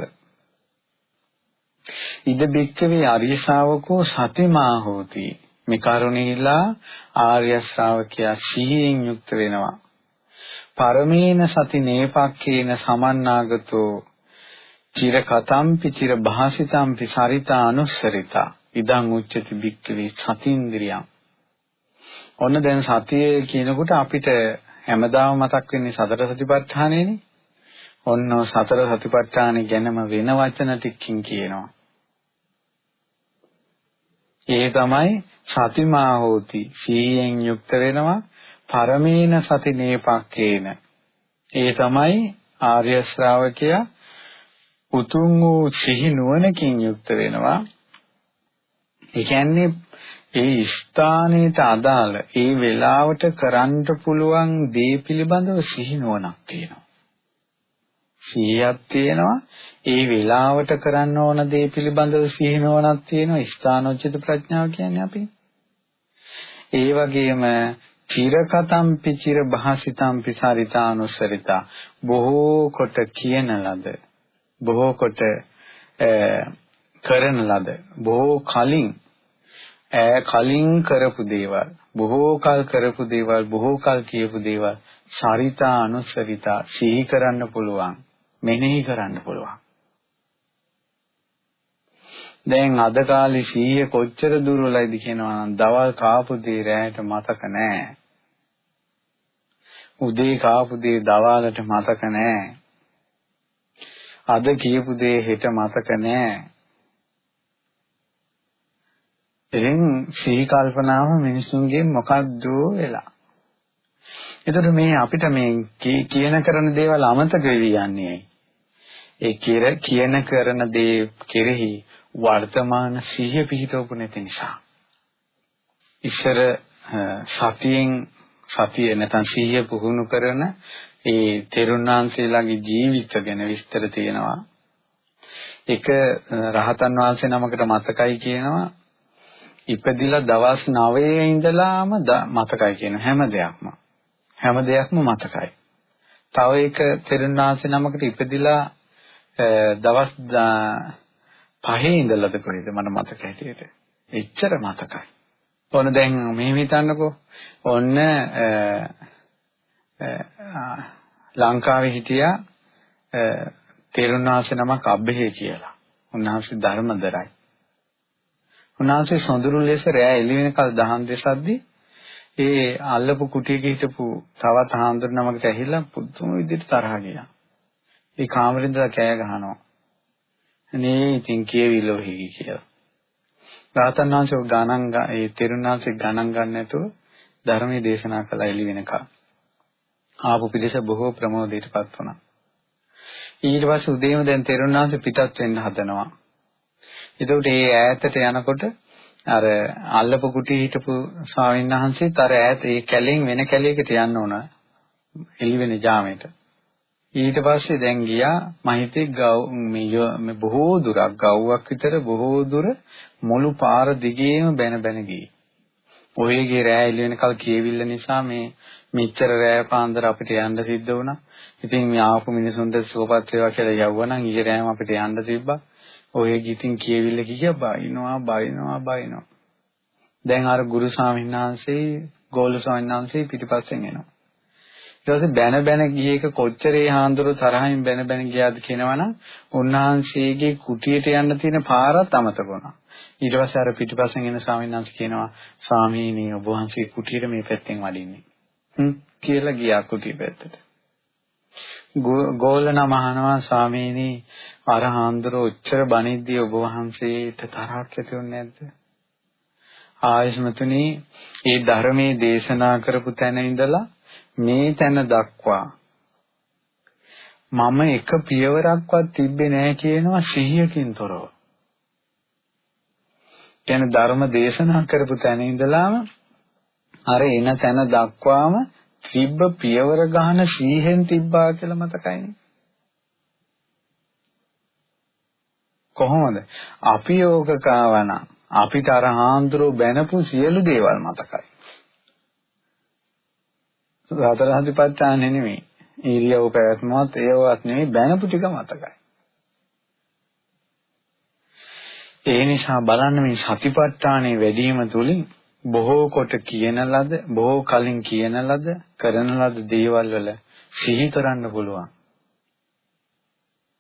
ඉද බික්කවේ ආර්ය ශාවකෝ සතිමා හෝති. මේ කරුණේලා ආර්ය ශ්‍රාවකයා සිහියෙන් යුක්ත වෙනවා. පරමේන සති නේපක්කේන සමන්නාගතෝ චිර කතම්පි චිර භාසිතම්පි සරිතා අනුස්සරිතා ඉදං උච්චති බික්කවේ සතින්ද්‍රියං ඔන්න දැන් සතිය කියනකොට අපිට හැමදාම මතක් වෙන්නේ සතර සතිපට්ඨානෙනේ. ඔන්න සතර සතිපට්ඨානෙ ගැනම වෙන වචන ටිකකින් කියනවා. ඒ තමයි සතිමා හෝති සීයෙන් යුක්ත වෙනවා පරමේන සති නේපක්කේන ඒ තමයි ආර්ය ශ්‍රාවකයා උතුම් වූ සිහි නුවණකින් යුක්ත වෙනවා. ඒ කියන්නේ ඒ ස්ථානයට අදාළ ඒ වෙලාවට කරන්න පුළුවන් දේ පිළිබඳව සිහි නුවණක් තියෙනවා. සිහියක් තියෙනවා ඒ වෙලාවට කරන්න ඕන දේ පිළිබඳව සිහි නුවණක් තියෙනවා ස්ථානෝචිත ප්‍රඥාව කියන්නේ අපි. ඒ වගේම චිරකතම්පි චිර භාසිතම්පි සරිතානුසරිතා බොහෝ කොට කියන ලද බොහෝ කොට කරන ලද බොහෝ කලින් ඈ කලින් කරපු දේවල් බොහෝ කල් කරපු දේවල් බොහෝ කල් කියපු දේවල් සරිතා අනුසරිතා සිහි කරන්න පුළුවන් මෙනෙහි කරන්න පුළුවන්. දැන් අද කාලේ සීය කොච්චර දුර්වලයිද කියනවා නම් දවල් කාපු දේ රැයට මතක නැහැ. උදේ කාපු දේ දවාලට මතක නැහැ. අද කියපු දේ හෙට මතක නෑ. එහෙන් සිහි කල්පනාව මිනිසුන්ගේ මොකද්ද වෙලා. එතකොට මේ අපිට මේ කියන කරන දේවල් අමතක වෙවි යන්නේ. ඒ කියන කරන දේ කෙරෙහි වර්තමාන සිහිය පිහිටවපු නැති නිසා. ඉස්සර සතියෙන් සතිය නැත්නම් සිහිය පුහුණු කරන ඒ තෙරුණාංශීලාගේ ජීවිත ගැන විස්තර තියෙනවා. එක රහතන් වහන්සේ නමකට මතකයි කියනවා ඉපදිලා දවස් 9 ඉඳලාම මතකයි කියන හැම දෙයක්ම හැම දෙයක්ම මතකයි. තව එක තෙරුණාංශ නමකට ඉපදිලා දවස් පහේ ඉඳලාද කොහෙද මට මතක හැටියට. එච්චර මතකයි. ඕන දැන් මෙහෙම හිතන්නකෝ. ඔන්න ලංකාවේ හිටියා තෙරුණාංශ නමක් අබ්බේ කියලා. උන්වහන්සේ ධර්මදරයි. උන්වහන්සේ සොඳුරු ලෙස රෑ එළි වෙනකල් දහම් දෙසද්දී ඒ අල්ලපු කුටියක හිටපු තවත් හාමුදුරු නමකට ඇහිලා පුදුම විදිහට තරහ ගියා. ඒ කාමරේ ඉඳලා කෑ ගහනවා. අනේ ඉතින් කියවිලෝ හිගි කියලා. රාතන් වහන්සේ ගණන් ඒ තෙරුණාංශේ ගණන් ගන්න නැතුව ධර්මයේ දේශනා කළා එළි වෙනකල්. ආපු පිළිස බොහෝ ප්‍රමෝදයටපත් වුණා. ඊට පස්සේ උදේම දැන් තෙරුණාංශ පිටත් වෙන්න හදනවා. එතකොට ඒ ඈතට යනකොට අර අල්ලපු කුටි හිටපු ස්වාමීන් වහන්සේත් අර ඈත ඒ කැලෙන් වෙන කැලයකට යන්න ඕන එළි වෙන ජාමයට. ඊට පස්සේ දැන් ගියා මම හිතේ ගව් මේ බොහෝ දුරක් ගව්වක් විතර බොහෝ දුර මුළු පාර දිගේම බැන බැන ගියේ. ඔයගේ රෑ එළි වෙනකල් කියවිල්ල නිසා මේ මෙච්චර රෑ පාන්දර අපිට යන්න සිද්ධ වුණා. ඉතින් මේ ආපු මිනිසුන්ට සුවපත් වේවා කියලා යවුවනම් ඊයේ රෑම අපිට යන්න තිබ්බා. ඔය ගිතින් කියවිල්ල කිය බයිනවා බයිනවා බයිනවා. දැන් අර ගුරු ස්වාමීන් වහන්සේ ගෝල ස්වාමීන් වහන්සේ පිටිපස්සෙන් එනවා. ඊට පස්සේ බැන බැන ගියේ එක කොච්චරේ හාන්දුරු තරහින් බැන බැන ගියාද කියනවනම් උන්වහන්සේගේ කුටියට යන්න තියෙන පාරත් අමතක වුණා. ඊට පස්සේ අර පිටිපස්සෙන් එන ස්වාමීන් වහන්සේ කියනවා ස්වාමීනි ඔබ වහන්සේ කුටියට මේ පැත්තෙන් වඩින්නේ. හ්ම් කියලා ගියා කුටිය පැත්තට. ගෝල නම අහනවා ස්වාමීනි අර හාන්දර ඔච්චර බණිද්දී ඔබ වහන්සේට තරහක් ඇති වුනේ නැද්ද? ආයස්මතුනි ඒ ධර්මයේ දේශනා කරපු තැන ඉඳලා මේ තැන දක්වා මම එක පියවරක්වත් තිබ්බේ නැහැ කියනවා සිහියකින් තොරව. කියන ධර්ම දේශනා කරපු තැන ඉඳලාම අර එන තැන දක්වාම තිබ්බ පියවර ගහන සීහෙන් තිබ්බා කියලා මතකයිනේ. කොහොමද? අපි යෝග කාවන අපිට අර හාන්දරෝ බැනපු සියලු දේවල් මතකයි. සතර හදිපත්තානේ නෙමෙයි. ඉරියව් පැවැත්මවත් ඒවත් නෙමෙයි බැනපු ටික මතකයි. ඒ නිසා බලන්න මේ සතිපට්ඨානේ වැඩිම තුලින් බොහෝ කොට කියන ලද බොහෝ කලින් කියන ලද කරන ලද දේවල් වල සිහි කරන්න පුළුවන්.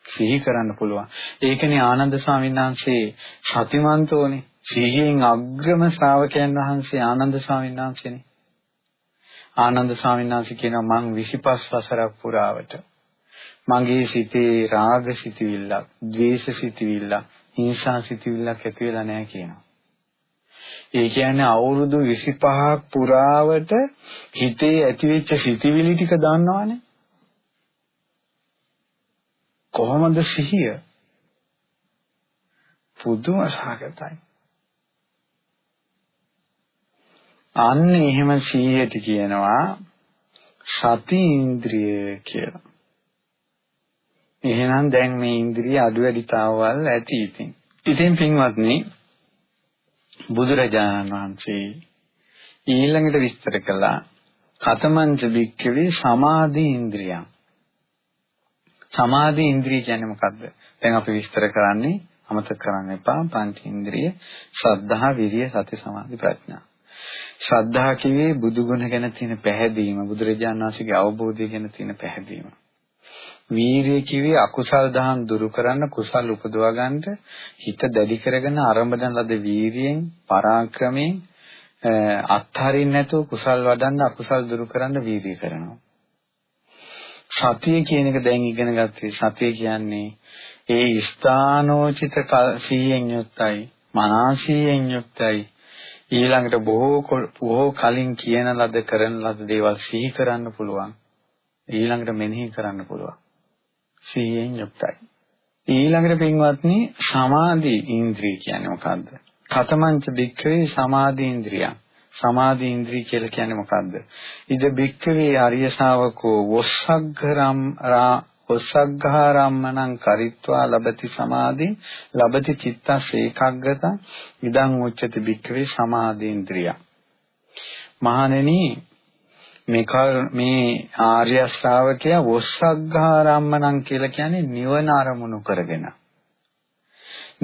සිහි කරන්න පුළුවන්. ඒකනේ ආනන්ද ස්වාමීන් වහන්සේ සතිමන්තෝනේ සිහියෙන් අග්‍රම ශ්‍රාවකයන් වහන්සේ ආනන්ද ස්වාමීන් වහන්සේනේ. ආනන්ද ස්වාමීන් වහන්සේ කියනවා මං 25 වසරක් පුරාවට මගේ සිතේ රාග සිතිවිල්ලක්, ද්වේෂ සිතිවිල්ලක්, හිංසා සිතිවිල්ලක් ඇති වෙලා නැහැ කියනවා. ඒ කියන්නේ අවුරුදු 25ක් පුරාවට හිතේ ඇතිවෙච්ච සිතිවිලි ටික දන්නවනේ. කොහොමද සිහිය? පුදුම සහගතයි. අන්න එහෙම සිහියට කියනවා සති ඉන්ද්‍රිය කියලා. එහෙනම් දැන් මේ ඉන්ද්‍රිය අඩු වැඩිතාවල් ඇති ඉතින්. ඉතින් පින්වත්නි බුදුරජාණන් වහන්සේ ඊළඟට විස්තර කළා කතමංච භික්ඛවේ සමාධි ඉන්ද්‍රියං සමාධි ඉන්ද්‍රිය කියන්නේ මොකද්ද? දැන් අපි විස්තර කරන්නේ අමතක කරන්න එපා පංච ඉන්ද්‍රිය ශ්‍රද්ධා, විරිය, සති, සමාධි, ප්‍රඥා. ශ්‍රද්ධා කිව්වේ බුදු ගුණ ගැන තියෙන පැහැදීම, බුදුරජාණන් වහන්සේගේ අවබෝධය ගැන තියෙන පැහැදීම. වීරිය කිව්වේ අකුසල් දහම් දුරු කරන්න කුසල් උපදවා ගන්නට හිත දැඩි කරගෙන ආරම්භන ලද වීරියෙන් පරාක්‍රමයෙන් අත්හරින්න නැතුව කුසල් වඩන්න අකුසල් දුරු කරන්න වීරිය කරනවා. සතිය කියන එක දැන් ඉගෙන ගත්තේ සතිය කියන්නේ ඒ ස්ථානෝචිත සීයෙන් යුක්තයි මනසීයෙන් යුක්තයි. ඊළඟට බොහෝ බොහෝ කලින් කියන ලද කරන ලද දේවල් සිහි කරන්න පුළුවන්. ඊළඟට මෙනෙහි කරන්න පුළුවන්. සිහියෙන් යුක්තයි. ඊළඟට පින්වත්නි සමාධි ඉන්ද්‍රිය කියන්නේ මොකද්ද? කතමංච භික්ඛවේ සමාධි ඉන්ද්‍රිය. සමාධි ඉන්ද්‍රිය කියලා කියන්නේ මොකද්ද? ඉද භික්ඛවේ ආර්ය ශාවකෝ වොස්සග්ගරම් රා ඔස්සග්ගාරම්මණං කරිත්වා ලබති සමාධි ලබති චිත්තස් ඒකග්ගත ඉදං උච්චති භික්ඛවේ සමාධි ඉන්ද්‍රිය. මහණෙනි මේ මේ ආර්ය ශ්‍රාවකයා වොස්සග්ගාරම්මණං කියලා කියන්නේ නිවන අරමුණු කරගෙන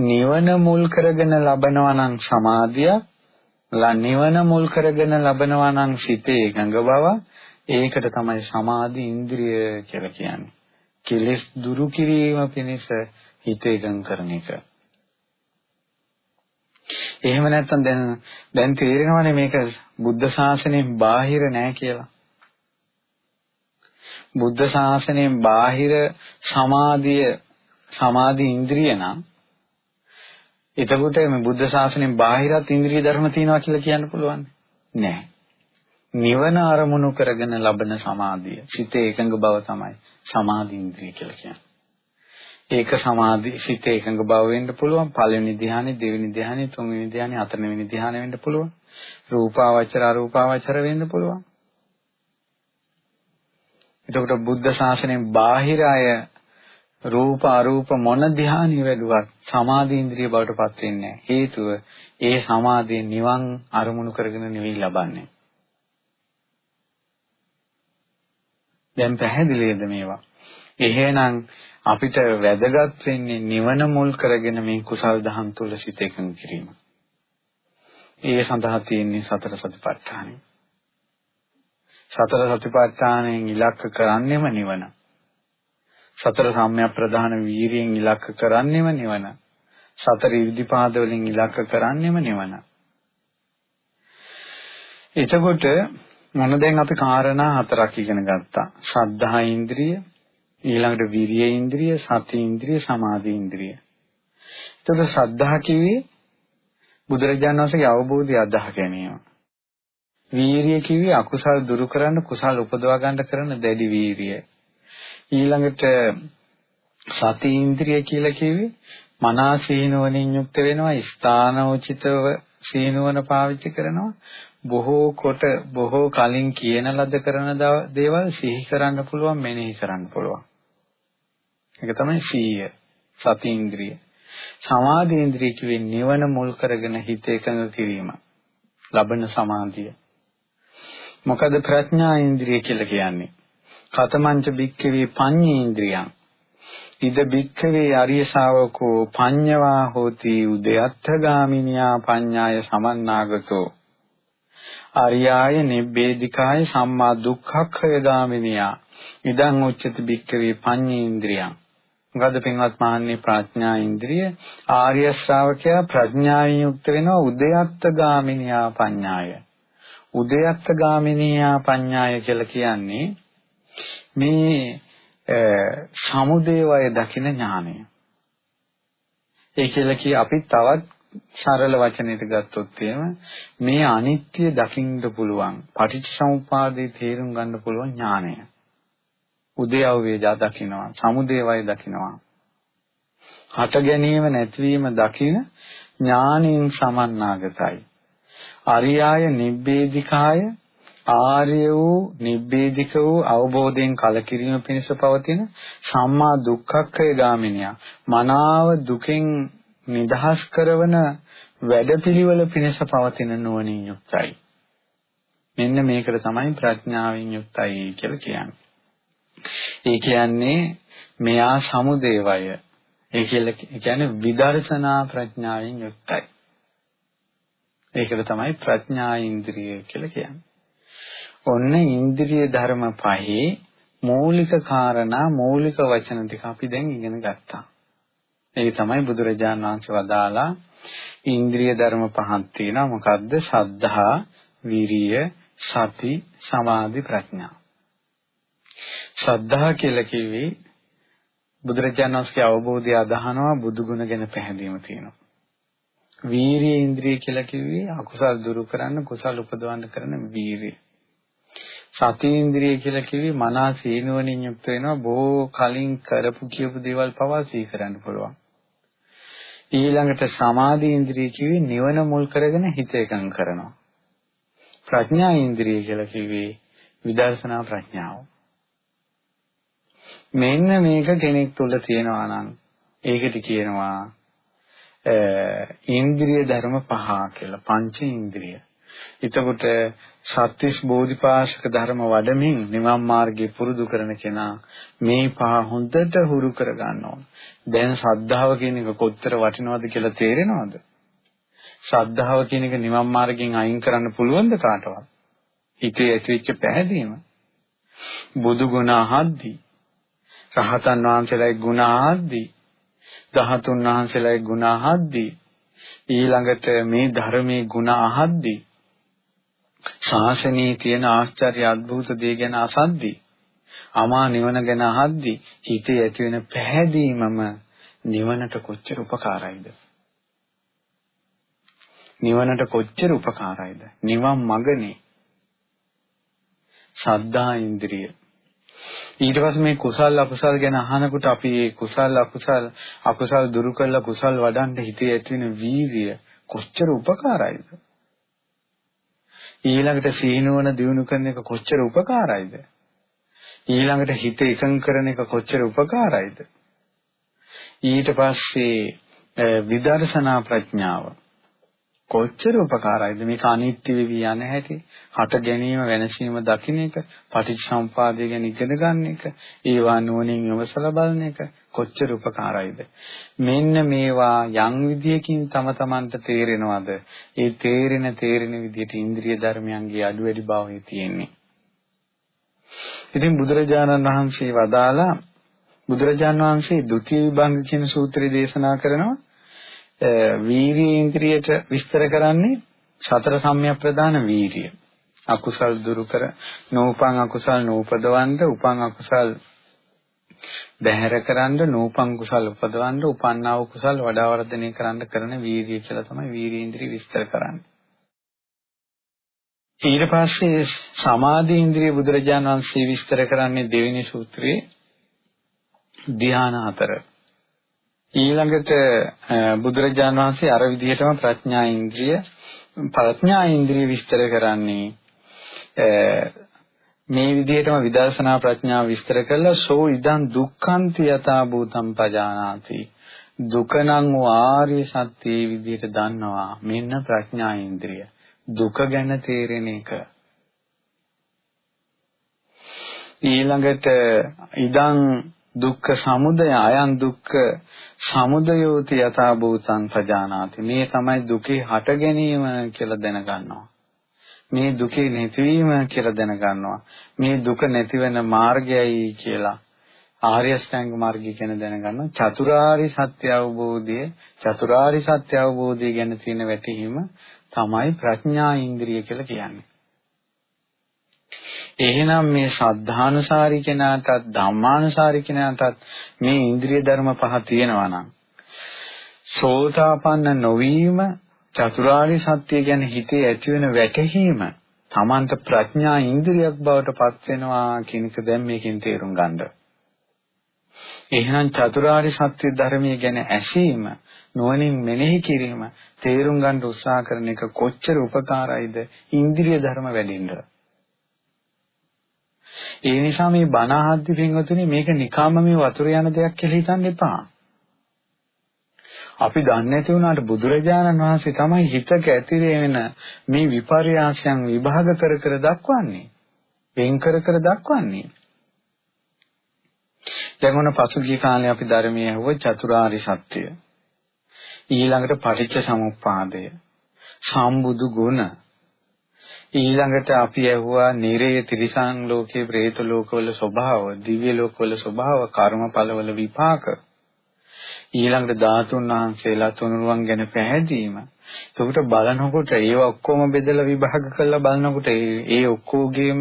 නිවන මුල් කරගෙන ලබනවා නම් සමාධිය නිවන මුල් කරගෙන ලබනවා නම් සිතේ එකඟ බව ඒකට තමයි සමාධි ඉන්ද්‍රිය කියලා කියන්නේ. කෙලෙස් දුරු කිරීම පිණිස හිත එකඟ කරන එක. එහෙම නැත්නම් දැන් දැන් තේරෙනවනේ මේක බුද්ධ ශාසනයෙන් බාහිර නෑ කියලා. බුද්ධ ශාසනයෙන් බාහිර සමාධිය සමාධි ඉන්ද්‍රිය නම් එතකොට මේ බුද්ධ ශාසනයෙන් බාහිරත් ඉන්ද්‍රිය ධර්ම තියෙනවා කියලා කියන්න පුළුවන් නෑ. නිවන අරමුණු කරගෙන ලබන සමාධිය, සිතේ එකඟ බව තමයි සමාධි ඉන්ද්‍රිය කියලා කියන්නේ. ඒක සමාධි සිතේ එකඟ බව වෙන්න පුළුවන්. පළවෙනි ධ්‍යානෙ, දෙවෙනි ධ්‍යානෙ, තුන්වෙනි ධ්‍යානෙ, හතරවෙනි ධ්‍යානෙ වෙන්න පුළුවන්. රූපාවචර අරූපාවචර වෙන්න පුළුවන්. එතකොට බුද්ධ ශාසනයෙන් බාහිර අය රූප අරූප මොන ධ්‍යානෙ වැළුවත් සමාධි ඉන්ද්‍රිය බවට පත් වෙන්නේ හේතුව ඒ සමාධිය නිවන් අරමුණු කරගෙන නෙවෙයි ලබන්නේ දැන් පැහැදිලිද මේවා එහෙනම් අපිට වැදගත් වෙන්නේ නිවන මුල් කරගෙන මේ කුසල් දහම් තුල සිත එකඟ කිරීම. ඒ සඳහා තියෙන්නේ සතර සතිපට්ඨානයි. සතර සතිපට්ඨානයෙන් ඉලක්ක කරන්නේම නිවන. සතර සම්‍යක් ප්‍රධාන වීරියෙන් ඉලක්ක කරන්නේම නිවන. සතර ඉර්ධිපාද වලින් ඉලක්ක කරන්නේම නිවන. එතකොට මොන දැන් අපි කාරණා හතරක් ඉගෙන ගත්තා. ශ්‍රද්ධා ඉන්ද්‍රිය, ඊළඟට විරිය ඉන්ද්‍රිය, සති ඉන්ද්‍රිය, සමාධි ඉන්ද්‍රිය. එතකොට ශ්‍රද්ධා කිව්වේ බුදුරජාණන් වහන්සේගේ අවබෝධය අදාහ ගැනීම. වීරිය කිව්වේ අකුසල් දුරු කරන්න කුසල් උපදවා ගන්න කරන දැඩි වීරිය. ඊළඟට සති ඉන්ද්‍රිය කියලා කිව්වේ මනා සීනුවණින් යුක්ත වෙනවා ස්ථානෝචිතව සීනුවන පාවිච්චි කරනවා බොහෝ කොට බොහෝ කලින් කියන ලද කරන දේවල් සිහි කරන්න පුළුවන් මෙනෙහි කරන්න පුළුවන් ඒක තමයි සීය සති ඉන්ද්‍රිය සමාධි ඉන්ද්‍රිය කිව්වේ නිවන මුල් කරගෙන හිත එකඟ කිරීම ලබන සමාධිය. මොකද ප්‍රඥා ඉන්ද්‍රිය කියලා කියන්නේ? කතමංච බික්කවේ පඤ්ඤේන්ද්‍රියං. ඉද බික්කවේ අරිය ශාවකෝ පඤ්ඤවා හෝති උදයත්ථගාමිනියා පඤ්ඤාය සමන්නාගතෝ. අරියාය නිබ්බේධිකාය සම්මා දුක්ඛක්ඛය ගාමිනියා. ඉදං උච්චති බික්කවේ පඤ්ඤේන්ද්‍රියං. මොකද පින්වත් මහන්නේ ප්‍රඥා ඉන්ද්‍රිය ආර්ය ශ්‍රාවකයා ප්‍රඥාවෙන් යුක්ත වෙනවා උදයත්ත ගාමිනියා පඤ්ඤාය උදයත්ත ගාමිනියා පඤ්ඤාය කියලා කියන්නේ මේ සමුදේ වය දකින ඥානය. ඒ කියලා කිය අපි තවත් සරල වචනයකට ගත්තොත් එහෙම මේ අනිත්‍ය දකින්න පුළුවන් පටිච්චසමුපාදේ තේරුම් ගන්න පුළුවන් ඥානය. උදේවවේදා දකින්නවා සමුදේ වය දකින්නවා. හට ගැනීම නැතිවීම දකින ඥානයෙන් සමන්නාගතයි. අරියාය නිබ්බේධිකාය ආර්ය වූ නිබ්බේධික වූ අවබෝධයෙන් කලකිරීම පිණිස පවතින සම්මා දුක්ඛක්ඛය ගාමිනිය මනාව දුකෙන් නිදහස් කරවන වැඩපිළිවෙල පිණිස පවතින නුවණින් යුක්තයි මෙන්න මේකට තමයි ප්‍රඥාවෙන් යුක්තයි කියලා කියන්නේ ඒ කියන්නේ මෙයා සමුදේවය ඒ කියලා කියන්නේ විදර්ශනා ප්‍රඥාවෙන් යුක්තයි ඒකට තමයි ප්‍රඥා ඉන්ද්‍රිය කියලා කියන්නේ ඔන්න ඉන්ද්‍රිය ධර්ම පහේ මූලික කාරණා මූලික වචන ටික අපි දැන් ඉගෙන ගත්තා. ඒ තමයි බුදුරජාණන් වහන්සේ වදාලා ඉන්ද්‍රිය ධර්ම පහක් තියෙනවා. මොකද්ද? සද්ධා, විරිය, සති, සමාධි, ප්‍රඥා. සද්ධා කියලා කිව්වේ බුදුරජාණන් වහන්සේගේ අවබෝධය අදහනවා බුදු ගුණ ගැන පැහැදීම තියෙනවා. වීරිය ඉන්ද්‍රිය කියලා කිව්වේ අකුසල් දුරු කරන්න කුසල් උපදවන්න කරන වීරිය. සතීන්ද්‍රිය කියලා කිව්වේ මනස සීනුවණින් යුක්ත වෙනවා බොහෝ කලින් කරපු කියපු දේවල් පවා සිහි කරන්න පුළුවන්. ඊළඟට සමාධි ඉන්ද්‍රිය කිව්වේ නිවන මුල් කරගෙන හිත එකඟ කරනවා. ප්‍රඥා ඉන්ද්‍රිය කියලා කිව්වේ විදර්ශනා ප්‍රඥාව. මෙන්න මේක කෙනෙක් තුළ තියෙනවා නම් ඒකට කියනවා ඉන්ද්‍රිය ධර්ම පහ කියලා පංච ඉන්ද්‍රිය. එතකොට සත්‍විස් බෝධිපාශක ධර්ම වඩමින් නිවන් මාර්ගයේ පුරුදු කරන කෙනා මේ පහ හොඳට හුරු කර ගන්න ඕන. දැන් ශ්‍රද්ධාව කියන එක කොච්චර වටිනවද කියලා තේරෙනවද? ශ්‍රද්ධාව කියන එක නිවන් මාර්ගයෙන් අයින් කරන්න පුළුවන්ද කාටවත්? හිතේ ඇතිවෙච්ච පැහැදීම. බුදු ගුණ අහද්දී රහතන් වහන්සේලාගේ ගුණ අහද්දී දහතුන් වහන්සේලාගේ ගුණ අහද්දී ඊළඟට මේ ධර්මයේ ගුණ අහද්දී ශාසනයේ තියෙන ආශ්චර්ය අద్భుත දේ ගැන අසද්දී අමා නිවන ගැන අහද්දී හිතේ ඇති වෙන පැහැදීමම නිවනට කොච්චර උපකාරයිද? නිවනට කොච්චර උපකාරයිද? නිවන් මගනේ ශ්‍රද්ධා ඉන්ද්‍රිය. ඊට පස්සේ මේ කුසල් අකුසල් ගැන අහනකොට අපි මේ කුසල් අකුසල් අකුසල් දුරු කළා කුසල් වඩන්න හිතේ ඇති වෙන වීර්ය කොච්චර උපකාරයිද ඊළඟට සීනුවන දිනු කරන එක කොච්චර උපකාරයිද? ඊළඟට හිත එකඟ කරන එක කොච්චර උපකාරයිද? ඊට පස්සේ විදර්ශනා ප්‍රඥාව කොච්චර උපකාරයිද? මේක අනිත්‍ය වෙවි යන හැටි හට ගැනීම වෙනසීම දකින්න එක පටිච්චසමුපාදය ගැන ඉගෙන ගන්න එක ඒවා නුවණින් විමසලා බලන එක කොච්චර උපකාරයිද? මෙන්න මේවා යම් විදියකින් තම තමන්ට තේරෙනවද? ඒ තේරෙන තේරෙන විදියට ඉන්ද්‍රිය ධර්මයන්ගේ අඩු වැඩි භාවය තියෙන්නේ. ඉතින් බුදුරජාණන් වහන්සේ වදාලා බුදුරජාණන් වහන්සේ ဒုတိ ය විභංග කියන සූත්‍රය දේශනා කරනවා. වීරිය ඉන්ද්‍රියට විස්තර කරන්නේ සතර සම්‍යක් ප්‍රදාන වීරිය. අකුසල් දුරු කර නූපං අකුසල් නූපදවන්න උපං අකුසල් බැහැර කරන්න නූපං කුසල් උපදවන්න උපන්නා වූ කුසල් වඩා වර්ධනය කරන්න කරන වීරිය කියලා තමයි වීරිය ඉන්ද්‍රිය විස්තර කරන්නේ. ඊට පස්සේ සමාධි ඉන්ද්‍රිය බුදුරජාණන් වහන්සේ විස්තර කරන්නේ දෙවෙනි සූත්‍රයේ ධ්‍යාන හතර. ඊළඟට බුදුරජාණන් වහන්සේ අර විදිහටම ප්‍රඥා ඉන්ද්‍රිය ප්‍රඥා ඉන්ද්‍රිය විස්තර කරන්නේ මේ විදිහටම විදර්ශනා ප්‍රඥාව විස්තර කළා සෝ ඉදං දුක්ඛන්ති යථා භූතං පජානාති. දුක නම් ආර්ය සත්‍යයේ විදිහට දන්නවා. මෙන්න ප්‍රඥා ඉන්ද්‍රිය. දුක ගැන තේරෙන එක. ඊළඟට ඉදං දුක්ඛ සමුදය අයං දුක්ඛ සමුදයෝති යථා භූතං සජානාති මේ තමයි දුකේ හට ගැනීම කියලා දැනගන්නවා. මේ දුකේ නැතිවීම කියලා දැනගන්නවා. මේ දුක නැතිවෙන මාර්ගයයි කියලා ආර්ය අෂ්ටාංග මාර්ගය කියන දැනගන්නවා. චතුරාරි සත්‍ය අවබෝධය චතුරාරි සත්‍ය අවබෝධය ගැන තියෙන වැටහීම තමයි ප්‍රඥා ඉන්ද්‍රිය කියලා කියන්නේ. එහෙනම් මේ සද්ධානුසාරී කෙනාටත් ධම්මානුසාරී කෙනාටත් මේ ඉන්ද්‍රිය ධර්ම පහ තියෙනවා නම් සෝතාපන්න නොවීම චතුරාර්ය සත්‍ය ගැන හිතේ ඇතිවෙන වැටහීම Tamanta ප්‍රඥා ඉන්ද්‍රියක් බවට පත් වෙනවා කියන එක දැන් මේකෙන් තේරුම් ගන්න. එහෙනම් චතුරාර්ය සත්‍ය ධර්මයේ ගැන ඇසීම නුවණින් මෙනෙහි කිරීම තේරුම් ගන්න උත්සාහ කරන එක කොච්චර උපකාරයිද ඉන්ද්‍රිය ධර්ම වැඩිෙන්න. ඒ නිසා මේ බණ අහද්දි පින්වතුනි මේක නිකාම මේ වතුර යන දෙයක් කියලා හිතන්න එපා. අපි දන්නේ නැති වුණාට බුදුරජාණන් වහන්සේ තමයි හිතක ඇතිරේ වෙන මේ විපර්යාසයන් විභාග කර කර දක්වන්නේ. වෙන් කර කර දක්වන්නේ. දැන් මොන පසුගිය කාලේ අපි ධර්මයේ හුව චතුරාරි සත්‍ය. ඊළඟට පටිච්ච සමුප්පාදය. සම්බුදු ගුණ ඊළඟට අපි ඇහුවා නිරේ තිරිසන් ලෝකේ പ്രേත ලෝකවල ස්වභාව, දිව්‍ය ලෝකවල ස්වභාව, කර්මඵලවල විපාක. ඊළඟට ධාතුන් වහන්සේලා තුනුරුවන් ගැන පැහැදීම. එතකොට බලනකොට ඒව ඔක්කොම බෙදලා විභාග කරලා බලනකොට ඒ ඔක්කොගෙම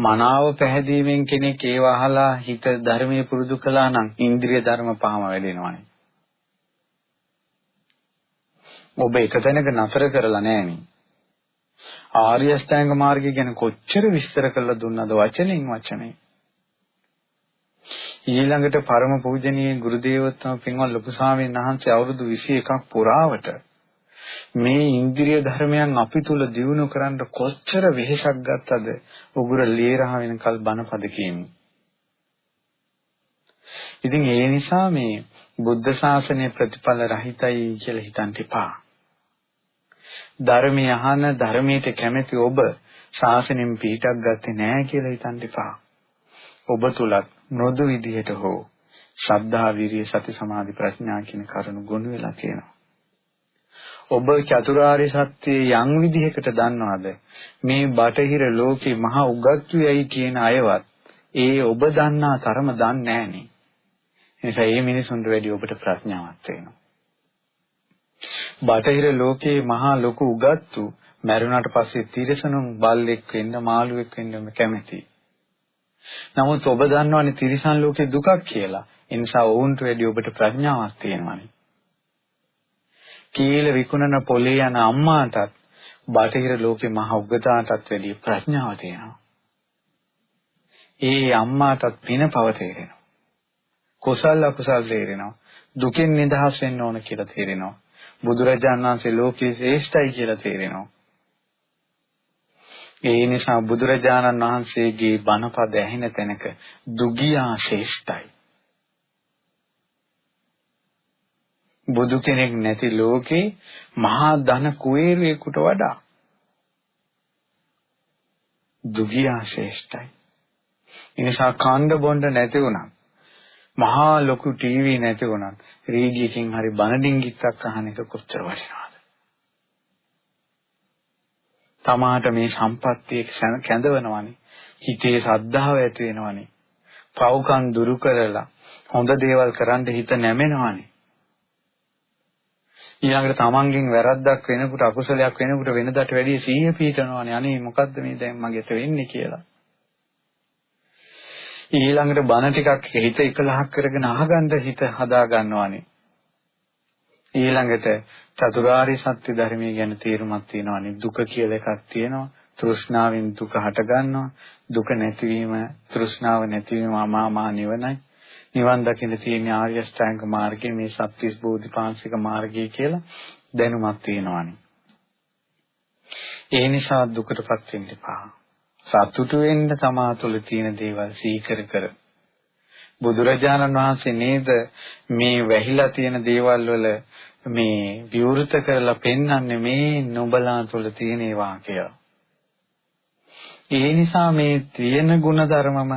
මනාව පැහැදීමෙන් කෙනෙක් ඒව අහලා හිත ධර්මයේ පුරුදු කළා නම් ඉන්ද්‍රිය ධර්ම පහම වැඩෙනවානේ. ඔබ එක තැනක නතර කරලා නැහෙනේ. ආර්ය අෂ්ටාංග මාර්ගය ගැන කොච්චර විස්තර කරලා දුන්නද වචනෙන් වචනේ. ඊළඟට පරම පූජනීය ගුරු දේවෝත්තම පින්වත් ලොකු ස්වාමීන් වහන්සේ අවුරුදු 21ක් පුරාවට මේ ඉන්ද්‍රිය ධර්මයන් අපි තුල දියුණු කරන්න කොච්චර වෙහෙසක් ගත්තද උගුර ලේරහ වෙනකල් බණපද කියමි. ඉතින් ඒ නිසා මේ බුද්ධ ශාසනය ප්‍රතිඵල රහිතයි කියලා හිතන්න එපා. ධර්මය අහන ධර්මයට කැමැති ඔබ ශාසනයෙන් පිටක් ගත්තේ නැහැ කියලා හිතන්න එපා. ඔබ තුලත් මෘදු විදිහට හෝ ශ්‍රද්ධා, විරිය, සති, සමාධි, ප්‍රඥා කියන කරුණු ගොනු වෙලා තියෙනවා. ඔබ චතුරාර්ය සත්‍ය යම් විදිහකට දන්නවද මේ බටහිර ලෝකේ මහා උගත්තුයයි කියන අයවත් ඒ ඔබ දන්නා තරම දන්නේ නැහනේ. එනිසා මේ මිනිසුන්ට වැඩි ඔබට ප්‍රඥාවක් තියෙනවා. බටහිර ලෝකේ මහා ලොකු උගත්තු මැරුණාට පස්සේ තිරසනුන් බල්ලෙක් වෙන්න මාළුවෙක් වෙන්න කැමති. නමුත් ඔබ දන්නවනේ තිරිසන් ලෝකේ දුකක් කියලා. ඒ නිසා ඔවුන්ට වැඩි ඔබට ප්‍රඥාවක් තියෙනවානේ. කීල විකුණන පොලේ යන අම්මාටත් බටහිර ලෝකේ මහ උගතාටත් වැඩි ප්‍රඥාව තියෙනවා. ඒ අම්මාටත් පිනපව තේරෙනවා. කුසල අකුසල් තේරෙනවා. දුකින් නිදහස් වෙන්න ඕන කියලා තේරෙනවා. බුදුරජාණන් වහන්සේ ලෝකයේ ශ්‍රේෂ්ඨයි කියලා තේරෙනවා. ඒ නිසා බුදුරජාණන් වහන්සේගේ බණපද ඇහෙන තැනක දුගියා ශ්‍රේෂ්ඨයි. බුදු කෙනෙක් නැති ලෝකේ මහා ධන කුවේරයෙකුට වඩා දුගියා ශ්‍රේෂ්ඨයි. එනිසා කාණ්ඩ බොණ්ඩ නැති වුණත් මහා ලොකු ටීවී නැති වුණත් රේඩියකින් හරි බණ ඩිංගිත්තක් අහන එක කොච්චර වටිනවද? තමාට මේ සම්පත්තිය කැඳවනවනේ. හිතේ ශ්‍රද්ධාව ඇති වෙනවනේ. පව්කම් දුරු කරලා හොඳ දේවල් කරන්න හිත නැමෙනවනේ. ඊළඟට තමන්ගෙන් වැරද්දක් වෙනකොට අකුසලයක් වෙනකොට වෙනදාට වැඩිය සීය පීඨනවානේ. අනේ මොකද්ද මේ දැන් මගේට වෙන්නේ කියලා. ඊළඟට බන ටිකක් හිත එකලහක් කරගෙන අහගන්න හිත හදා ගන්නවානේ. ඊළඟට චතුරාර්ය සත්‍ය ධර්මයේ ගැන තීරමක් තියෙනවානේ. දුක කියලා එකක් තියෙනවා. තෘෂ්ණාවෙන් දුක හට ගන්නවා. දුක නැතිවීම, තෘෂ්ණාව නැතිවීම අමාමා නිවනයි. නිවන් දකින්න තියෙන ආර්ය ශ්‍රැංග මාර්ගයේ මේ සත්‍තිස් බෝධිපාංශික මාර්ගය කියලා දැනුමක් තියෙනවානේ. ඒ නිසා දුකටපත් වෙන්න එපා. සතුටු වෙන්න තමා තුළ තියෙන දේවල් සීකර කර බුදුරජාණන් වහන්සේ නේද මේ වැහිලා තියෙන දේවල් වල මේ විවෘත කරලා පෙන්වන්නේ මේ නුඹලා තුළ තියෙන ඒවා කියලා. ඒ නිසා මේ තියෙන ගුණ ධර්මම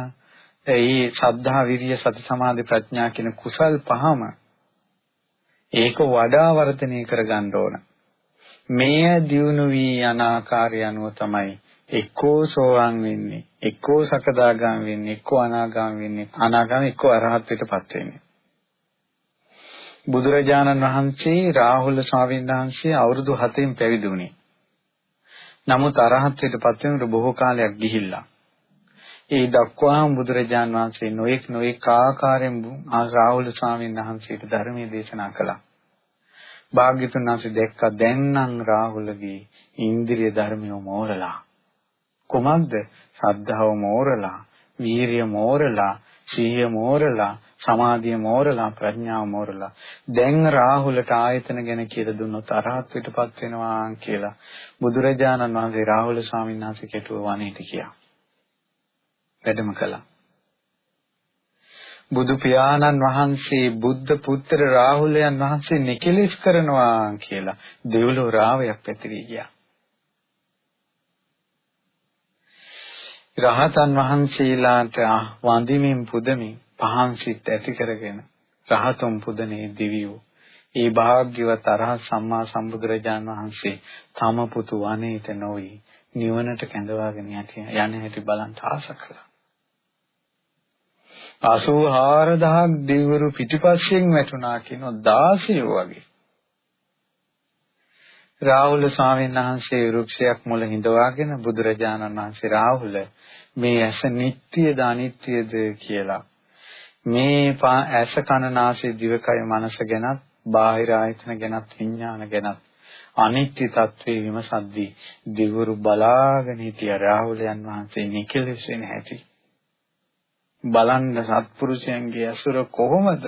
ඒ ශ්‍රද්ධා විරිය සති සමාධි ප්‍රඥා කියන කුසල් පහම ඒක වඩා වර්ධනය කරගන්න ඕන. මේ දියුණු වී යන ආකාරය අනුව තමයි එක්කෝ සෝවාන් වෙන්නේ එක්කෝ සකදාගාම වෙන්නේ එක්කෝ අනාගාම වෙන්නේ අනාගාම එක්කෝ අරහත්ත්වයටපත් වෙන්නේ බුදුරජාණන් වහන්සේ රාහුල ස්වාමීන් වහන්සේ අවුරුදු 7න් පැවිදි වුණේ. නමුත් අරහත්ත්වයටපත් වෙනකොට බොහෝ කාලයක් ගිහිල්ලා. ඒ දක්වාම බුදුරජාන් වහන්සේ නොඑක් නොඑක් ආකාරයෙන් රාහුල ස්වාමීන් වහන්සේට ධර්මයේ දේශනා කළා. භාග්‍යතුන් වහන්සේ දැක්ක දැන් නම් රාහුලගේ ඉන්ද්‍රිය ධර්මිය මෝරලා. කොමක්ද? ශ්‍රද්ධාව මෝරලා, වීරිය මෝරලා, සීය මෝරලා, සමාධිය මෝරලා, ප්‍රඥාව මෝරලා. දැන් රාහුලට ආයතන ගැන කියලා දුන්නොත් අරහත්ත්වයටපත් වෙනවා කියලා බුදුරජාණන් වහන්සේ රාහුල ස්වාමීන් වහන්සේ කෙටුව වණේට කියා. වැඩම කළා. බුදු පියාණන් වහන්සේ බුද්ධ පුත්‍ර රාහුලයන් වහන්සේ නිකලෙස් කරනවා කියලා දෙව්ලොව රාවයක් පැතිරී ගියා. රහතන් වහන්සේලාට වඳිමින් පුදමින් පහන් සිත් ඇති කරගෙන රහතුන් පුදනේ දිවියෝ ඒ භාග්‍යවත් අරහත් සම්මා සම්බුදුරජාන් වහන්සේ තම පුතු වනයේට නොවි නිවනට කැඳවාගෙන යන හැටි බලන් ආස කළා. 84000ක් දෙවිවරු පිටිපස්සෙන් වැටුණා කියන 16 වගේ. රාහුල ස්වාමීන් වහන්සේ වෘක්ෂයක් මුල හිඳවාගෙන බුදුරජාණන් වහන්සේ රාහුල මේ ඇස නිට්ටියද අනිත්‍යද කියලා. මේ ඇස කන නාසය දිවකය මනස ගැනත් බාහිර ආයතන ගැනත් විඥාන ගැනත් අනිත්‍ය తත්වේ විමසද්දී දිවුරු බලාගෙන හිටිය රාහුලයන් වහන්සේ නිකලෙස් වෙන හැටි. බලන්න සත්පුරුෂයන්ගේ ඇසුර කොහොමද?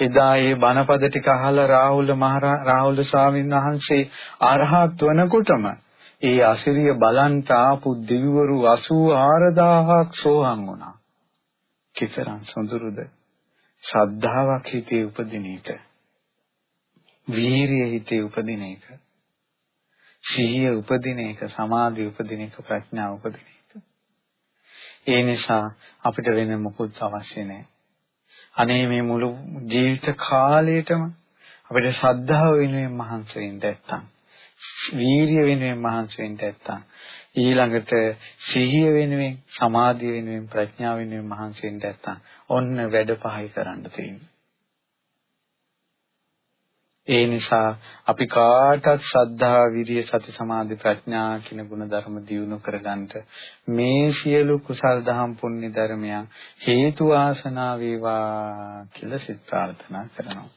එදා ඒ බණපද ටික අහලා රාහුල මහරා රාහුල ස්වාමීන් වහන්සේ අරහත් වනකොටම ඒ අසිරිය බලන්ට ආපු දෙවිවරු 84000ක් සෝහන් වුණා. කිතරම් සොඳුරුද ශ්‍රද්ධාවක් හිතේ උපදින එක. වීරිය හිතේ උපදින එක. සිහිය උපදින එක, සමාධිය උපදින එක, ප්‍රඥාව උපදින එක. ඒ නිසා අපිට වෙන මොකුත් අවශ්‍ය නැහැ. අනේ මේ මුළු ජීවිත කාලයටම අපිට ශ්‍රද්ධාව වෙනුවෙන් මහන්සි වෙන්න නැත්තම් වීරිය වෙනුවෙන් මහන්සි වෙන්න නැත්තම් ඊළඟට සිහිය වෙනුවෙන් සමාධිය වෙනුවෙන් ප්‍රඥාව වෙනුවෙන් මහන්සි වෙන්න නැත්තම් ඔන්න වැඩ පහයි කරන්න තියෙනවා. ඒ නිසා අපි කාටත් ශ්‍රද්ධා විරිය සති සමාධි ප්‍රඥා කියන ගුණ ධර්ම දියුණු කරගන්නට මේ සියලු කුසල් දහම් පුණ්‍ය ධර්මයන් හේතු ආසනා වේවා කියලා සිත ප්‍රාර්ථනා කරනවා.